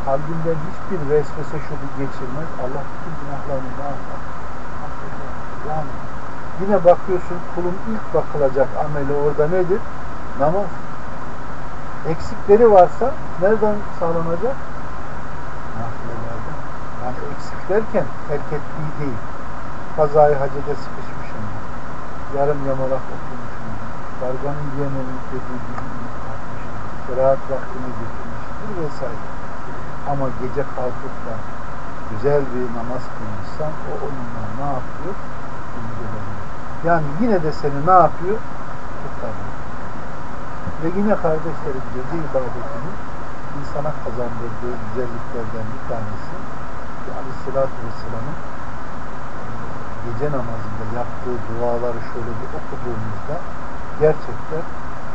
kalbinden hiçbir vesvese şubu geçirmez. Allah bütün günahlarını yapar? Yani yine bakıyorsun kulun ilk bakılacak ameli orada nedir? Namaz. Eksikleri varsa nereden sağlanacak? Nafilelerden. Yani eksik derken terk ettiği değil. Kazayı hacede sıkışmışım. Yarım yamalak oturmuşum. Karganın yemeğini dediği gibi kalkmışım. Kıraat vaktini getirmiştir vesaire. Ama gece kalkıp da güzel bir namaz kılmışsan o onunla ne yapıyor? İlgileniyor. Yani yine de seni ne yapıyor? Kurtarıyor. Ve yine kardeşlerim gece ibadetinin insana kazandırdığı güzelliklerden bir tanesi ki Aleyhisselatü Vesselam'ın gece namazında yaptığı duaları şöyle bir okuduğumuzda gerçekten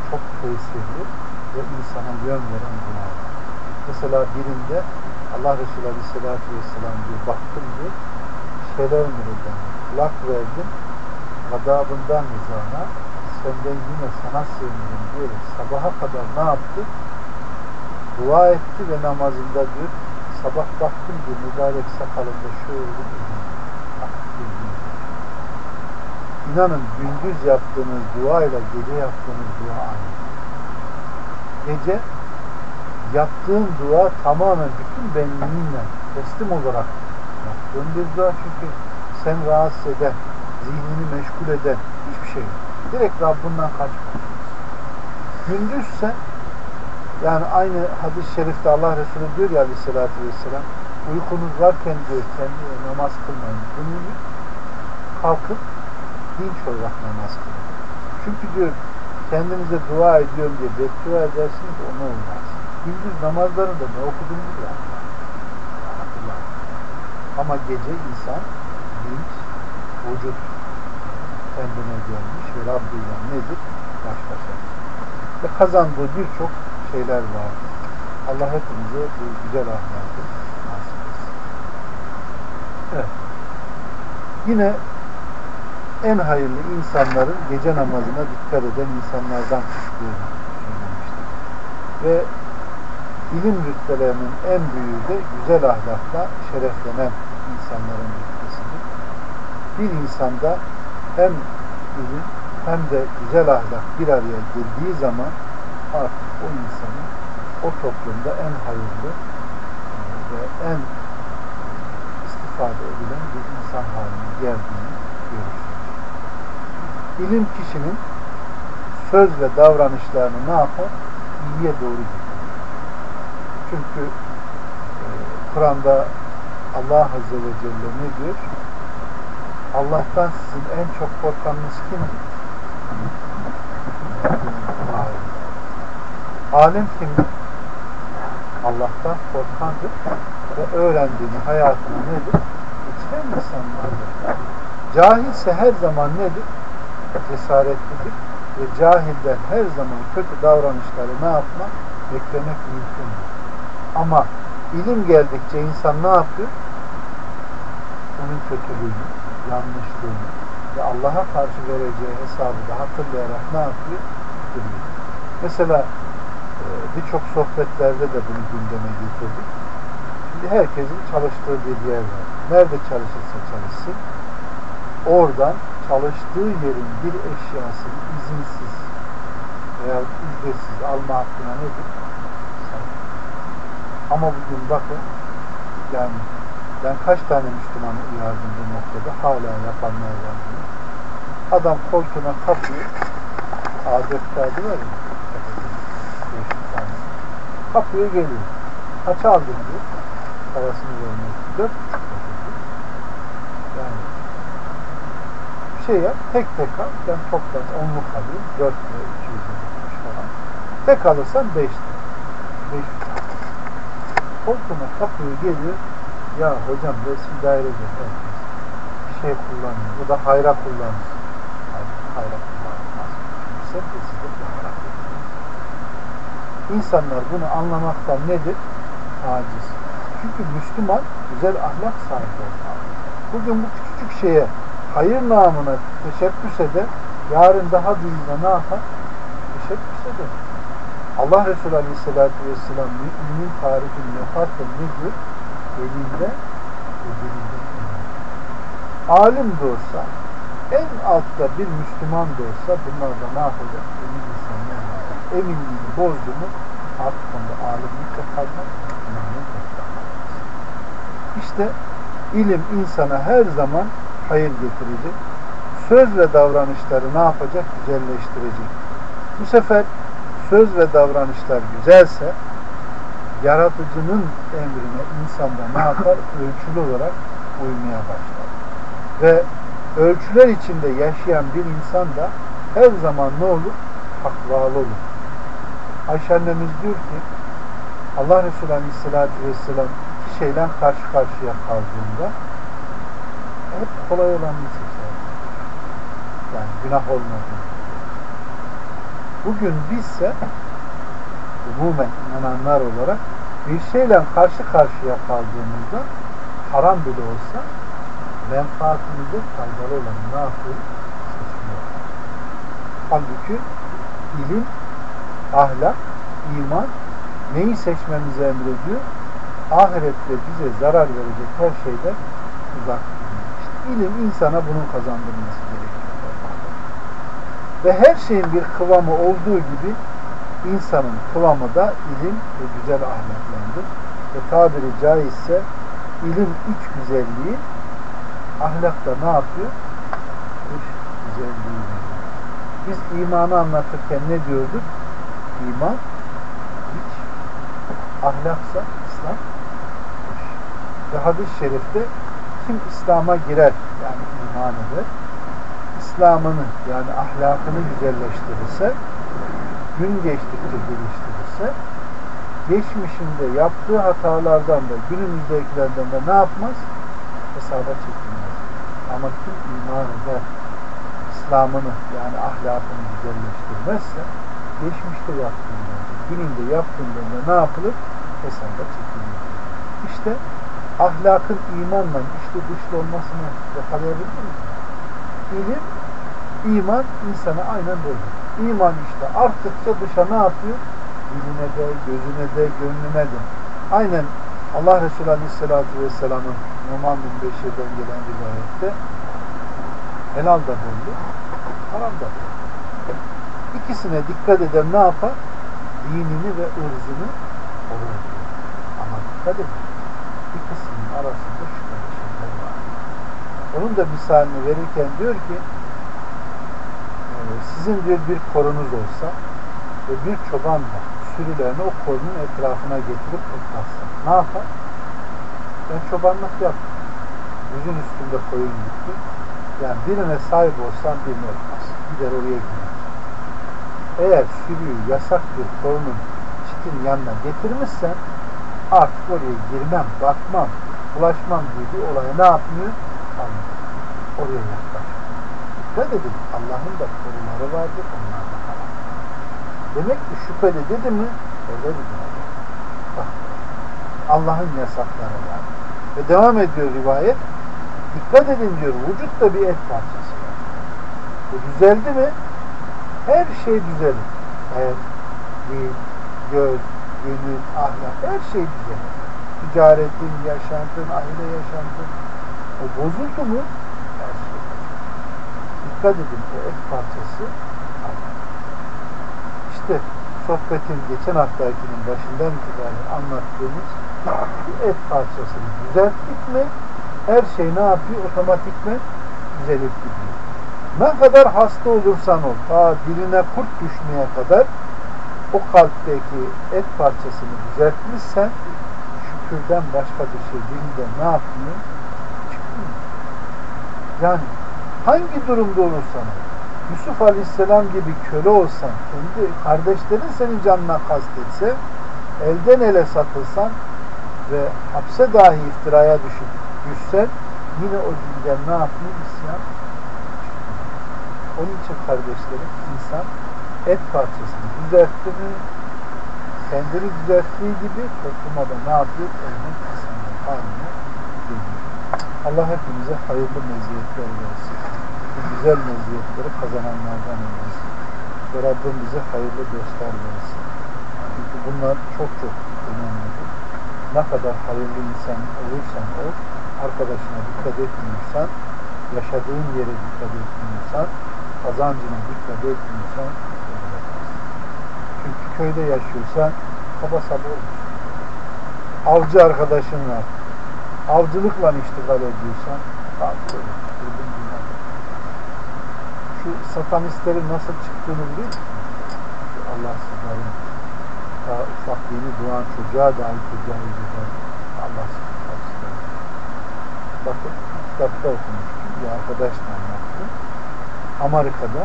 çok tesirli ve insana yön veren dualar. Mesela birinde Allah Resulü Aleyhisselatü Vesselam diyor, baktım diyor, şeyler nurundan kulak verdim, gadabından rızana, senden yine sana sığınırım diyerek sabaha kadar ne yaptı? Dua etti ve namazında diyor, sabah baktım diyor, mübarek sakalında şöyle İnanın gündüz yaptığınız dua ile gece yaptığınız dua aynı. Gece yaptığın dua tamamen bütün benliğinle teslim olarak yaptığın bir dua çünkü sen rahatsız eden, zihnini meşgul eden hiçbir şey yok. Direkt Rabbinden kaçma. Gündüzse yani aynı hadis-i şerifte Allah Resulü diyor ya aleyhissalatü vesselam uykunuz varken diyor kendi namaz kılmayın. Bunu kalkıp dinç olarak namaz kılın. Çünkü diyor kendinize dua ediyorum diye beddua edersiniz onu olmaz. Gündüz namazlarında ne okuduğunuzu yapmaz. Ama gece insan dinç, vücut kendine gelmiş ve Rabbiyle nedir? Baş başa. Ve kazandığı birçok şeyler var. Allah hepimize bu güzel ahlakı nasip etsin. Evet. Yine en hayırlı insanların gece namazına dikkat eden insanlardan söylemiştir. Ve ilim rütbelerinin en büyüğü de güzel ahlakla şereflenen insanların rütbesidir. Bir insanda hem ilim hem de güzel ahlak bir araya geldiği zaman artık o insanın o toplumda en hayırlı ve en istifade edilen bir insan haline geldiğini görürsünüz. İlim kişinin söz ve davranışlarını ne yapar? İyiye doğru götürür. Çünkü e, Kur'an'da Allah Azze ve Celle ne diyor? Allah'tan sizin en çok korkanınız kimdir? Alim kimdir? Allah'tan korkandır ve öğrendiğini hayatına nedir? İçen insanlardır. Cahilse her zaman nedir? Cesaretlidir ve cahilden her zaman kötü davranışları ne yapmak? Beklemek mümkündür. Ama ilim geldikçe insan ne yapıyor? Onun kötülüğünü, yanlışlığını ve Allah'a karşı vereceği hesabı da hatırlayarak ne yapıyor? Duruyor. Mesela e, birçok sohbetlerde de bunu gündeme getirdik. Şimdi herkesin çalıştığı bir yer var. Nerede çalışırsa çalışsın, oradan çalıştığı yerin bir eşyasını izinsiz veya ücretsiz alma hakkına nedir? Ama bugün bakın yani ben kaç tane Müslüman uyardım bu noktada hala yapanlar var. Adam koltuğuna kapıyor adet kağıdı var ya kapıyor geliyor. Kaç aldın diyor. Parasını vermek. Dört Yani şey yap. Tek tek al. Ben toplam onluk alayım. Dört lira. Tek alırsan beş lira. Beş lira. Koltuğuna kapıyor geliyor. Ya hocam resim dairede herkes bir şey kullanıyor. O da hayra kullanıyor. Hayra kullanmaz. Sen de size hayra İnsanlar bunu anlamaktan nedir? Aciz. Çünkü Müslüman güzel ahlak sahibi olmalı. Bugün bu küçük şeye hayır namına teşebbüs eder, yarın daha büyüğüne ne yapar? Teşebbüs eder. Allah Resulü Aleyhisselatü Vesselam müminin tarifini yaparken ne diyor? elinde ve dilinde Alim de olsa, en altta bir Müslüman da olsa bunlar ne yapacak? Emin insanlar yapacak. Eminliğini bozdu mu artık onda alimlik de kalmaz. İşte ilim insana her zaman hayır getirecek. Söz ve davranışları ne yapacak? Güzelleştirecek. Bu sefer söz ve davranışlar güzelse yaratıcının emrine insanda ne yapar? Ölçülü olarak uymaya başlar. Ve ölçüler içinde yaşayan bir insan da her zaman ne olur? Takvalı olur. Ayşe annemiz diyor ki Allah Resulü Aleyhisselatü Vesselam iki şeyle karşı karşıya kaldığında hep kolay olanını seçer. Yani günah olmadı. Bugün bizse umumen inananlar olarak bir şeyle karşı karşıya kaldığımızda haram bile olsa menfaatimize faydalı olan ne yapıyoruz? Seçmiyoruz. Halbuki ilim, ahlak, iman neyi seçmemizi emrediyor? Ahirette bize zarar verecek her şeyden uzak. İşte ilim insana bunun kazandırması. Ve her şeyin bir kıvamı olduğu gibi insanın kıvamı da ilim ve güzel ahlaklandır. Ve tabiri caizse ilim iç güzelliği ahlakta ne yapıyor? Dış güzelliği. Biz imanı anlatırken ne diyorduk? İman iç, ahlaksa İslam dış. Ve hadis-i şerifte kim İslam'a girer yani iman eder İslam'ını yani ahlakını güzelleştirirse gün geçtikçe geliştirirse geçmişinde yaptığı hatalardan da günümüzdekilerden de ne yapmaz? Hesaba çekilmez. Ama kim iman eder İslam'ını yani ahlakını güzelleştirmezse geçmişte yaptığından gününde yaptığından da ne yapılır? Hesaba çekilmez. İşte ahlakın imanla işte dışlı olmasını yakalayabilir miyiz? İlim, iman insana aynen böyle. İman işte arttıkça dışa ne yapıyor? Diline de, gözüne de, gönlüne de. Aynen Allah Resulü Aleyhisselatü Vesselam'ın Numan bin Beşir'den gelen rivayette helal da belli, haram da belli. İkisine dikkat eden ne yapar? Dinini ve ırzını korur. Ama dikkat edin. İkisinin arasında şüpheli şeyler var. Onun da misalini verirken diyor ki sizin diyor bir korunuz olsa ve bir çoban da sürülerini o korunun etrafına getirip tutmazsa ne yapar? Ben çobanlık yaptım. Yüzün üstünde koyun gitti. Yani birine sahip olsam birine olmaz. Gider oraya gider. Eğer sürüyü yasak bir korunun çitin yanına getirmişsen artık oraya girmem, bakmam, ulaşmam gibi bir olay ne yapmıyor? Anlıyor. Oraya yaklaş. Dikkat edin. Allah'ın da koruları vardır. Onlar da haram. Demek ki şüpheli dedi mi? Öyle bir Bak. Allah'ın yasakları var. Ve devam ediyor rivayet. Dikkat edin diyor. Vücutta bir et parçası var. Bu düzeldi mi? Her şey düzelir. El, dil, göz, gönül, ahlak her şey düzelir. Ticaretin, yaşantın, aile yaşantın. O bozuldu mu? Dikkat edin o et parçası İşte sohbetin geçen haftakinin başından itibaren anlattığımız bu et parçasını düzelttik mi her şey ne yapıyor? Otomatikmen düzelip gidiyor. Ne kadar hasta olursan ol, ta diline kurt düşmeye kadar o kalpteki et parçasını düzeltmişsen şükürden başka bir şey dilinden ne yapmıyor? Çıkmıyor. Yani hangi durumda olursan Yusuf Aleyhisselam gibi köle olsan, kendi kardeşlerin senin canına kastetse, elden ele satılsan ve hapse dahi iftiraya düşüp düşsen, yine o dilden ne yapmıyor? İsyan onun için kardeşlerim insan et parçasını düzeltti mi kendini düzelttiği gibi topluma da ne yapıyor? Örnek insanlar haline geliyor. Allah hepimize hayırlı meziyetler versin. Güzel meziyetleri kazananlardan eylesin. Ve Rabbim bize hayırlı dostlar versin. Çünkü bunlar çok çok önemlidir. Ne kadar hayırlı insan olursan ol, arkadaşına dikkat etmiyorsan, yaşadığın yere dikkat etmiyorsan, kazancına dikkat etmiyorsan çünkü köyde yaşıyorsan kaba saba olur. Avcı arkadaşın var. Avcılıkla iştigal ediyorsan farklı olur. Şu satanistlerin nasıl çıktığını musun? Allah sizlerin daha ufak yeni doğan çocuğa dahi tecavüz eder. Allah sizlerin. Bakın kitapta okumuştum. Bir arkadaşla anlattı. Amerika'da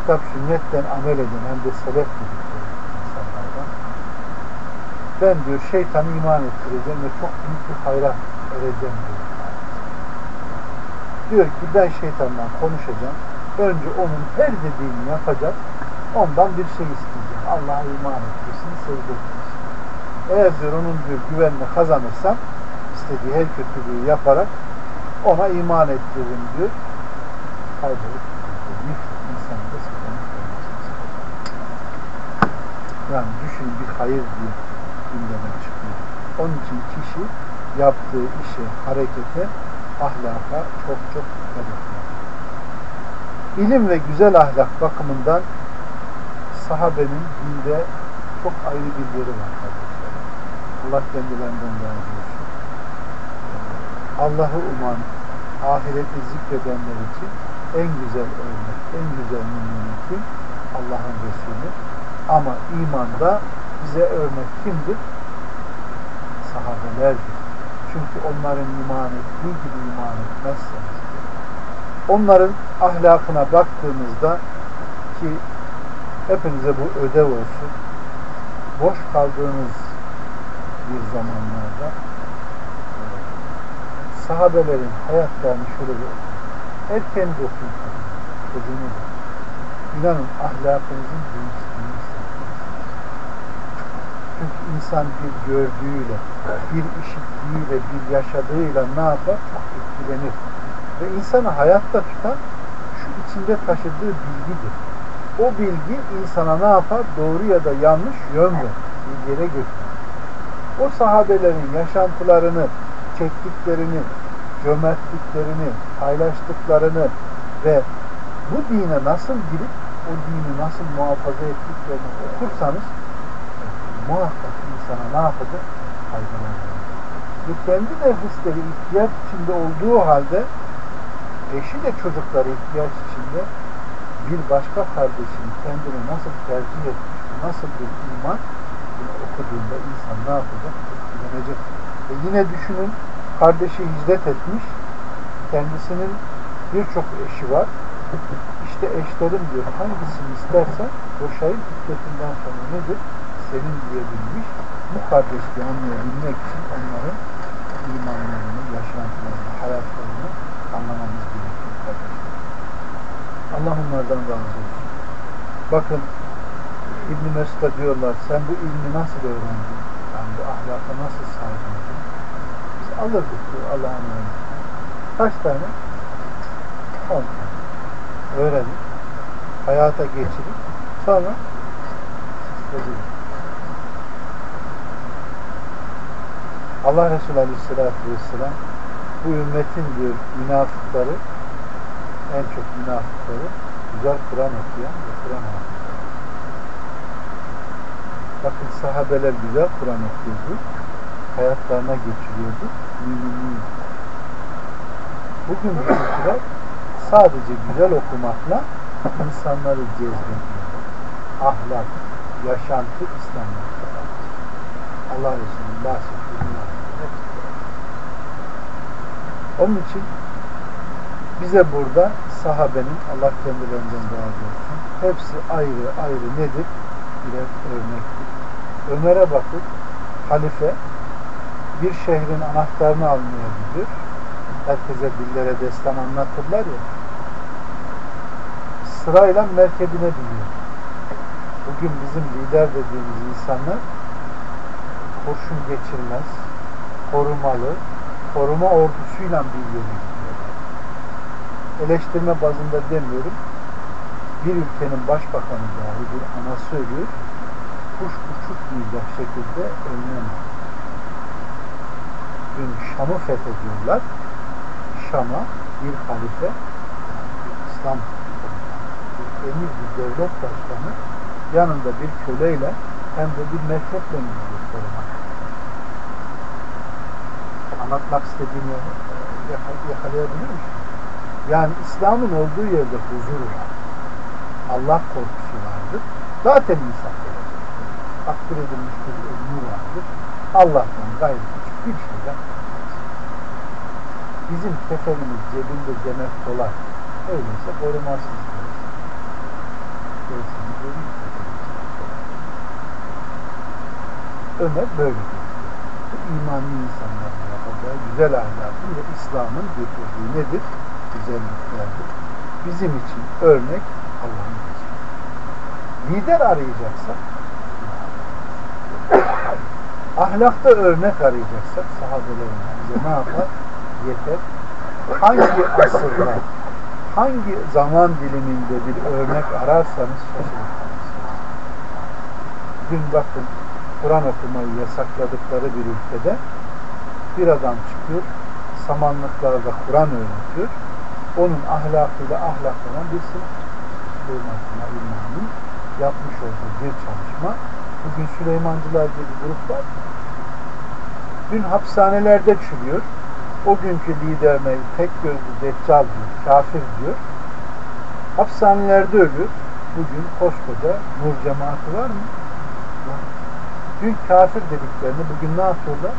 kitap sünnetten amel eden hem de selef dedikleri insanlar ben diyor şeytanı iman ettireceğim ve çok büyük bir hayra ereceğim diyor. Diyor ki ben şeytanla konuşacağım. Önce onun her dediğini yapacak. Ondan bir şey isteyeceğim. Allah'a iman ettirsin, sevgi ettirsin. Eğer diyor onun diyor güvenini kazanırsam istediği her kötülüğü yaparak ona iman ettiririm diyor. Kaybolup Yani düşünün bir hayır diye gündeme çıkıyor. Onun için kişi yaptığı işe, harekete, ahlaka çok çok dikkat etmeli. İlim ve güzel ahlak bakımından sahabenin dinde çok ayrı bir yeri var. Allah kendilerinden razı olsun. Allah'ı uman, ahireti zikredenler için en güzel örnek, en güzel numune Allah'ın Resulü. Ama imanda bize örnek kimdir? Sahabelerdir. Çünkü onların iman ettiği gibi iman etmezseniz onların ahlakına baktığımızda ki hepinize bu ödev olsun boş kaldığınız bir zamanlarda e, sahabelerin hayatlarını şöyle bir erken de okuyun çocuğunu da inanın ahlakınızın değiştiğini çünkü insan bir gördüğüyle, bir işittiğiyle, bir yaşadığıyla ne yapar? Çok etkilenir. Ve insanı hayatta tutan şu içinde taşıdığı bilgidir. O bilgi insana ne yapar? Doğru ya da yanlış yön verir. Bir yere götürür. O sahabelerin yaşantılarını, çektiklerini, cömertliklerini, paylaştıklarını ve bu dine nasıl girip o dini nasıl muhafaza ettiklerini okursanız muhakkak insana ne yapacak? Faydalanacak. Ve kendi nefisleri ihtiyaç içinde olduğu halde eşi de çocukları ihtiyaç içinde bir başka kardeşini kendine nasıl tercih etmiş, nasıl bir iman bunu okuduğunda insan ne yapacak? Etkilenecek. Ve yine düşünün kardeşi hicret etmiş, kendisinin birçok eşi var. İşte eşlerim diyor hangisini istersen boşayıp hicretinden sonra nedir? senin diyebilmiş bu kardeşliği anlayabilmek için onların imanlarını, yaşantılarını, hayatlarını anlamamız gerekiyor kardeşler. Allah onlardan razı olsun. Bakın İbn Mesud'a diyorlar sen bu ilmi nasıl öğrendin? Yani bu ahlaka nasıl sahip oldun? Biz alırdık diyor Allah'ın emri. Kaç tane? On tane. Öğrenip hayata geçirip sonra istediğimiz Allah Resulü Aleyhisselatü Vesselam bu ümmetin diyor münafıkları en çok münafıkları güzel Kur'an okuyan ve Kur'an Bakın sahabeler güzel Kur'an okuyordu. Hayatlarına geçiriyordu. Müminliği. Bugün bizimkiler sadece güzel okumakla insanları cezbediyor. Ahlak, yaşantı İslam'da. Allah Resulü'nün bahsettiği onun için bize burada sahabenin Allah kendilerinden razı olsun. Hepsi ayrı ayrı nedir? Birer örnektir. Ömer'e bakıp halife bir şehrin anahtarını almaya gidiyor. Herkese dillere destan anlatırlar ya. Sırayla merkebine biniyor. Bugün bizim lider dediğimiz insanlar kurşun geçirmez, korumalı, koruma ordusuyla bir gidiyorlar. Eleştirme bazında demiyorum. Bir ülkenin başbakanı dahi bir ana söylüyor. Kuş uçurtmayacak şekilde önlem Dün Şam'ı fethediyorlar. Şam'a bir halife İslam bir emir bir devlet başkanı yanında bir köleyle hem de bir gidiyor korumak anlatmak istediğini yakalayabilir misin? Yani İslam'ın olduğu yerde huzur var. Allah korkusu vardır. Zaten insan takdir edilmiş bir ölümü vardır. Allah'tan gayrı hiçbir şeyden Bizim kefenimiz cebinde demek kolay. Öyleyse görüyoruz. Ömer böyle. Bu imani insanların yapacağı güzel ahlakın ve İslam'ın getirdiği nedir? Güzelliklerdir. Bizim için örnek Allah'ın. Lider arayacaksak ahlakta örnek arayacaksak sahabelerin bize ne yapar? Yeter. Hangi asırda, hangi zaman diliminde bir örnek ararsanız şaşırırsınız. Dün bakın Kur'an okumayı yasakladıkları bir ülkede bir adam çıkıyor, samanlıklarda Kur'an öğretiyor. Onun ahlakıyla ahlaklanan bir sınıf. Süleyman İlman'ın yapmış olduğu bir çalışma. Bugün Süleymancılar diye bir grup var. Dün hapishanelerde çürüyor. O günkü liderine tek gözlü deccal diyor, kafir diyor. Hapishanelerde ölüyor. Bugün koskoca nur cemaati var mı? Var. Dün kafir dediklerini bugün ne yapıyorlar?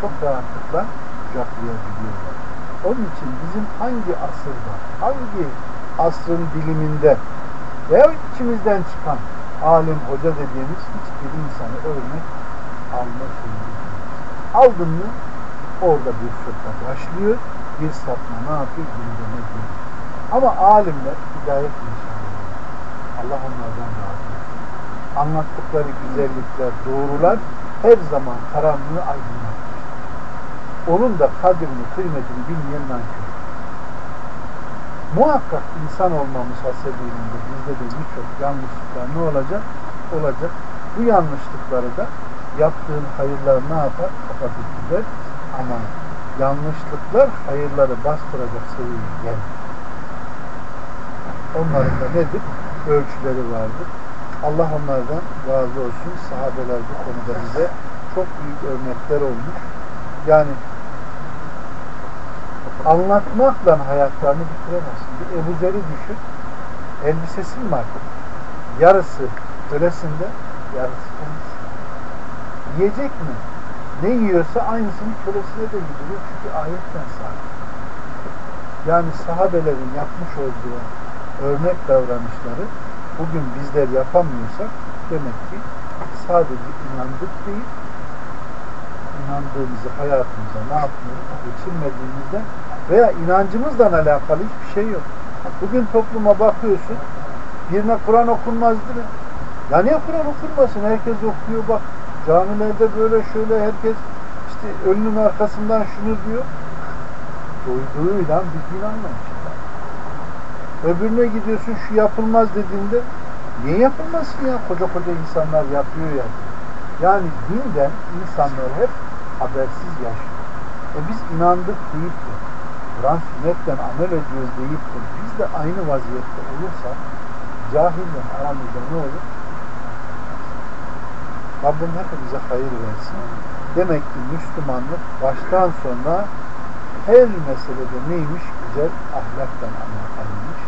Çok rahatlıkla kucaklayabiliyorlar. Onun için bizim hangi asırda, hangi asrın diliminde veya içimizden çıkan alim, hoca dediğimiz hiçbir insanı örnek alma şeyini aldın mı orada bir fırka başlıyor, bir sapma ne yapıyor? Gündeme geliyor. Ama alimler hidayet insanları. Allah onlardan razı olsun. Anlattıkları güzellikler, doğrular her zaman karanlığı aydınlatmıştır. Onun da kadrini, kıymetini bilmeyen nankör. Muhakkak insan olmamız hasebiyle bizde de birçok yanlışlıklar ne olacak? Olacak. Bu yanlışlıkları da yaptığın hayırlar ne yapar? Kapatıp gider. Ama yanlışlıklar hayırları bastıracak seviyeye gelmez. Onların da nedir? Ölçüleri vardır. Allah onlardan razı olsun. Sahabeler bu konuda bize çok büyük örnekler olmuş. Yani anlatmakla hayatlarını bitiremezsin. Bir Ebu Zer'i düşün. Elbisesin var. Yarısı kölesinde, yarısı kendisi. Yiyecek mi? Ne yiyorsa aynısını kölesine de gidiyor. Çünkü ayetten sahip. Yani sahabelerin yapmış olduğu örnek davranışları bugün bizler yapamıyorsak demek ki sadece inandık değil, inandığımızı hayatımıza ne yapmıyoruz? Geçirmediğimizden veya inancımızla alakalı hiçbir şey yok. Bugün topluma bakıyorsun, birine Kur'an okunmaz değil mi? Ya niye Kur'an okunmasın? Herkes okuyor bak. Camilerde böyle şöyle herkes işte önünün arkasından şunu diyor. Duyduğuyla bir din anlamışlar. Öbürüne gidiyorsun şu yapılmaz dediğinde niye yapılmasın ya? Koca koca insanlar yapıyor ya. Yani dinden insanlar hep habersiz yaşıyor. E biz inandık deyip de Kur'an sünnetten amel ediyoruz deyip de biz de aynı vaziyette olursak cahille aramızda ne olur? Rabbim hepimize hayır versin. Demek ki Müslümanlık baştan sona her meselede neymiş? Güzel ahlakla alakalıymış.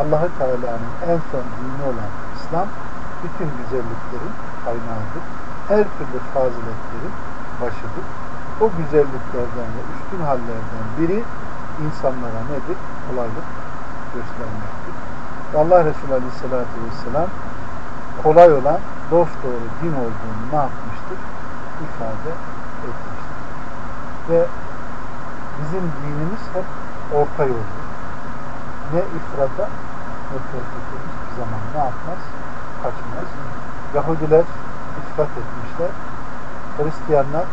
Allah-u Teala'nın en son dini olan İslam bütün güzelliklerin kaynağıdır. Her türlü faziletlerin başıdır. O güzelliklerden ve üstün hallerden biri insanlara nedir? Kolaylık göstermektir. Allah Resulü Aleyhisselatü Vesselam kolay olan dost doğru din olduğunu ne yapmıştır? ifade etmiştir. Ve bizim dinimiz hep orta yoldur. Ne ifrata ne tevfike hiçbir zaman ne yapmaz? Kaçmaz. Yahudiler ifrat etmişler. Hristiyanlar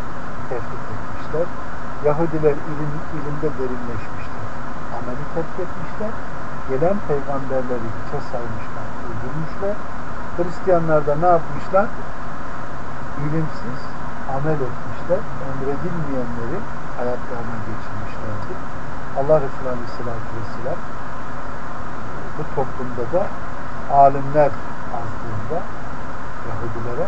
tevfik etmişler. Yahudiler ilim, ilimde derinleşmişler. Ameli terk etmişler. Gelen peygamberleri hiçe saymışlar, öldürmüşler. Hristiyanlar da ne yapmışlar? İlimsiz amel etmişler. Emredilmeyenleri hayatlarına geçirmişlerdir. Allah Resulü Aleyhisselatü Vesselam bu toplumda da alimler azdığında Yahudilere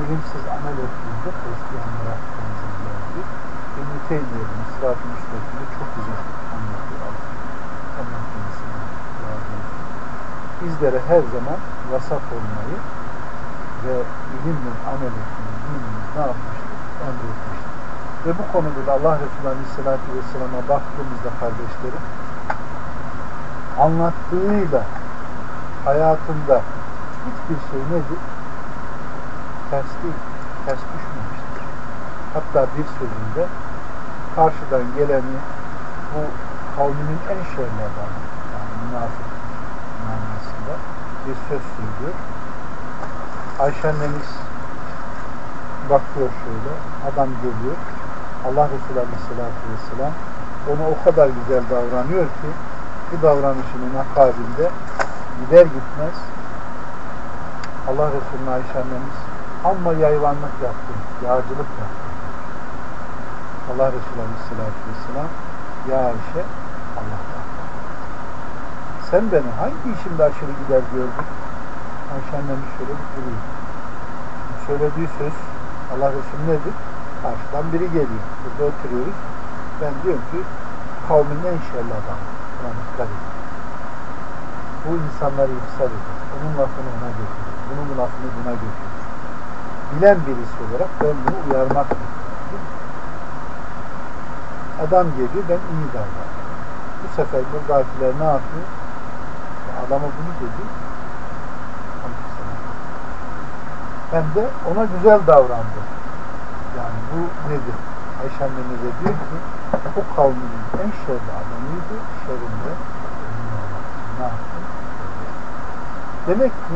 ilimsiz amel ettiğinde Hristiyanlara benzerlerdi. İbn-i Teymiye'nin Sırat-ı Müstakil'i çok güzel anlatıyor Allah. Allah kendisine razı olsun. Bizlere her zaman vasat olmayı ve ilimle amel etmeyi dinimiz ne yapmıştır? Emretmiştir. Ve bu konuda da Allah Resulü Aleyhisselatü Vesselam'a baktığımızda kardeşlerim anlattığıyla hayatında hiçbir şey nedir? Ters değil, ters düşmemiştir. Hatta bir sözünde karşıdan geleni bu kavminin en şerli adamı, yani münafık manasında bir söz söylüyor. Ayşe annemiz bakıyor şöyle, adam geliyor. Allah Resulü Aleyhisselatü Vesselam ona o kadar güzel davranıyor ki bu davranışının akabinde gider gitmez Allah Resulü Ayşe annemiz amma yayvanlık yaptı, yağcılık yaptı. Allah Resulü Aleyhisselatü Vesselam Ya Ayşe Allah'tan. Sen beni hangi işimde aşırı gider gördün? Ayşe annemiz şöyle bir duruyor. Söylediği söz Allah Resulü nedir? Karşıdan biri geliyor. Burada oturuyoruz. Ben diyorum ki kavmin en şerli adamı. Buna dikkat edin. Bu insanları ifsad eder. Onun lafını ona götürür. Bunun lafını buna götürür. Bilen birisi olarak ben bunu uyarmak. Adam geliyor, ben iyi davranıyorum. Bu sefer buradakiler ne yapıyor? Adama bunu dedi. Ben de ona güzel davrandım. Yani bu nedir? Ayşe annemize diyor ki o kavmin en şerli adamıydı. Şerinde ne yaptı? Demek ki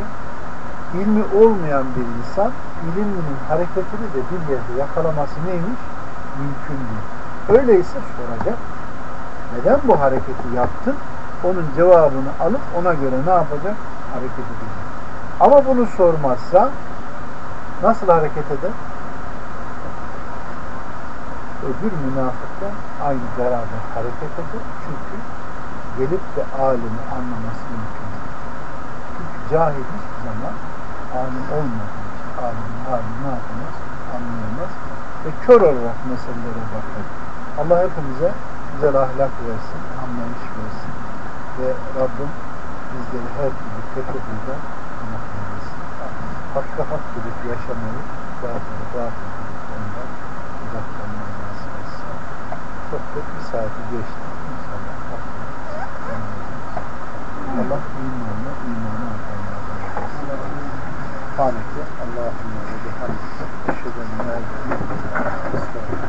ilmi olmayan bir insan iliminin hareketini de bir yerde yakalaması neymiş? Mümkün değil. Öyleyse soracak. Neden bu hareketi yaptın? Onun cevabını alıp ona göre ne yapacak? Hareket edecek. Ama bunu sormazsa nasıl hareket eder? Öbür münafıkla aynı beraber hareket eder. Çünkü gelip de alimi anlaması mümkün. Çünkü cahil hiçbir zaman alim olmadığı için alimin halini ne yapamaz? Anlayamaz. Ve kör olarak meselelere bakar. Allah hepimize güzel ahlak versin, anlayış versin. Ve Rabbim bizleri her türlü kötü huydan muhtemel etsin. Hakka hak bilip yaşamayı, batılı batıl bilip ondan uzaklanmayı nasip etsin. Sohbet bir saati geçti. İnşallah. Allah Subhaneke Allahümme ve bihamdike. Eşhedü en la ilahe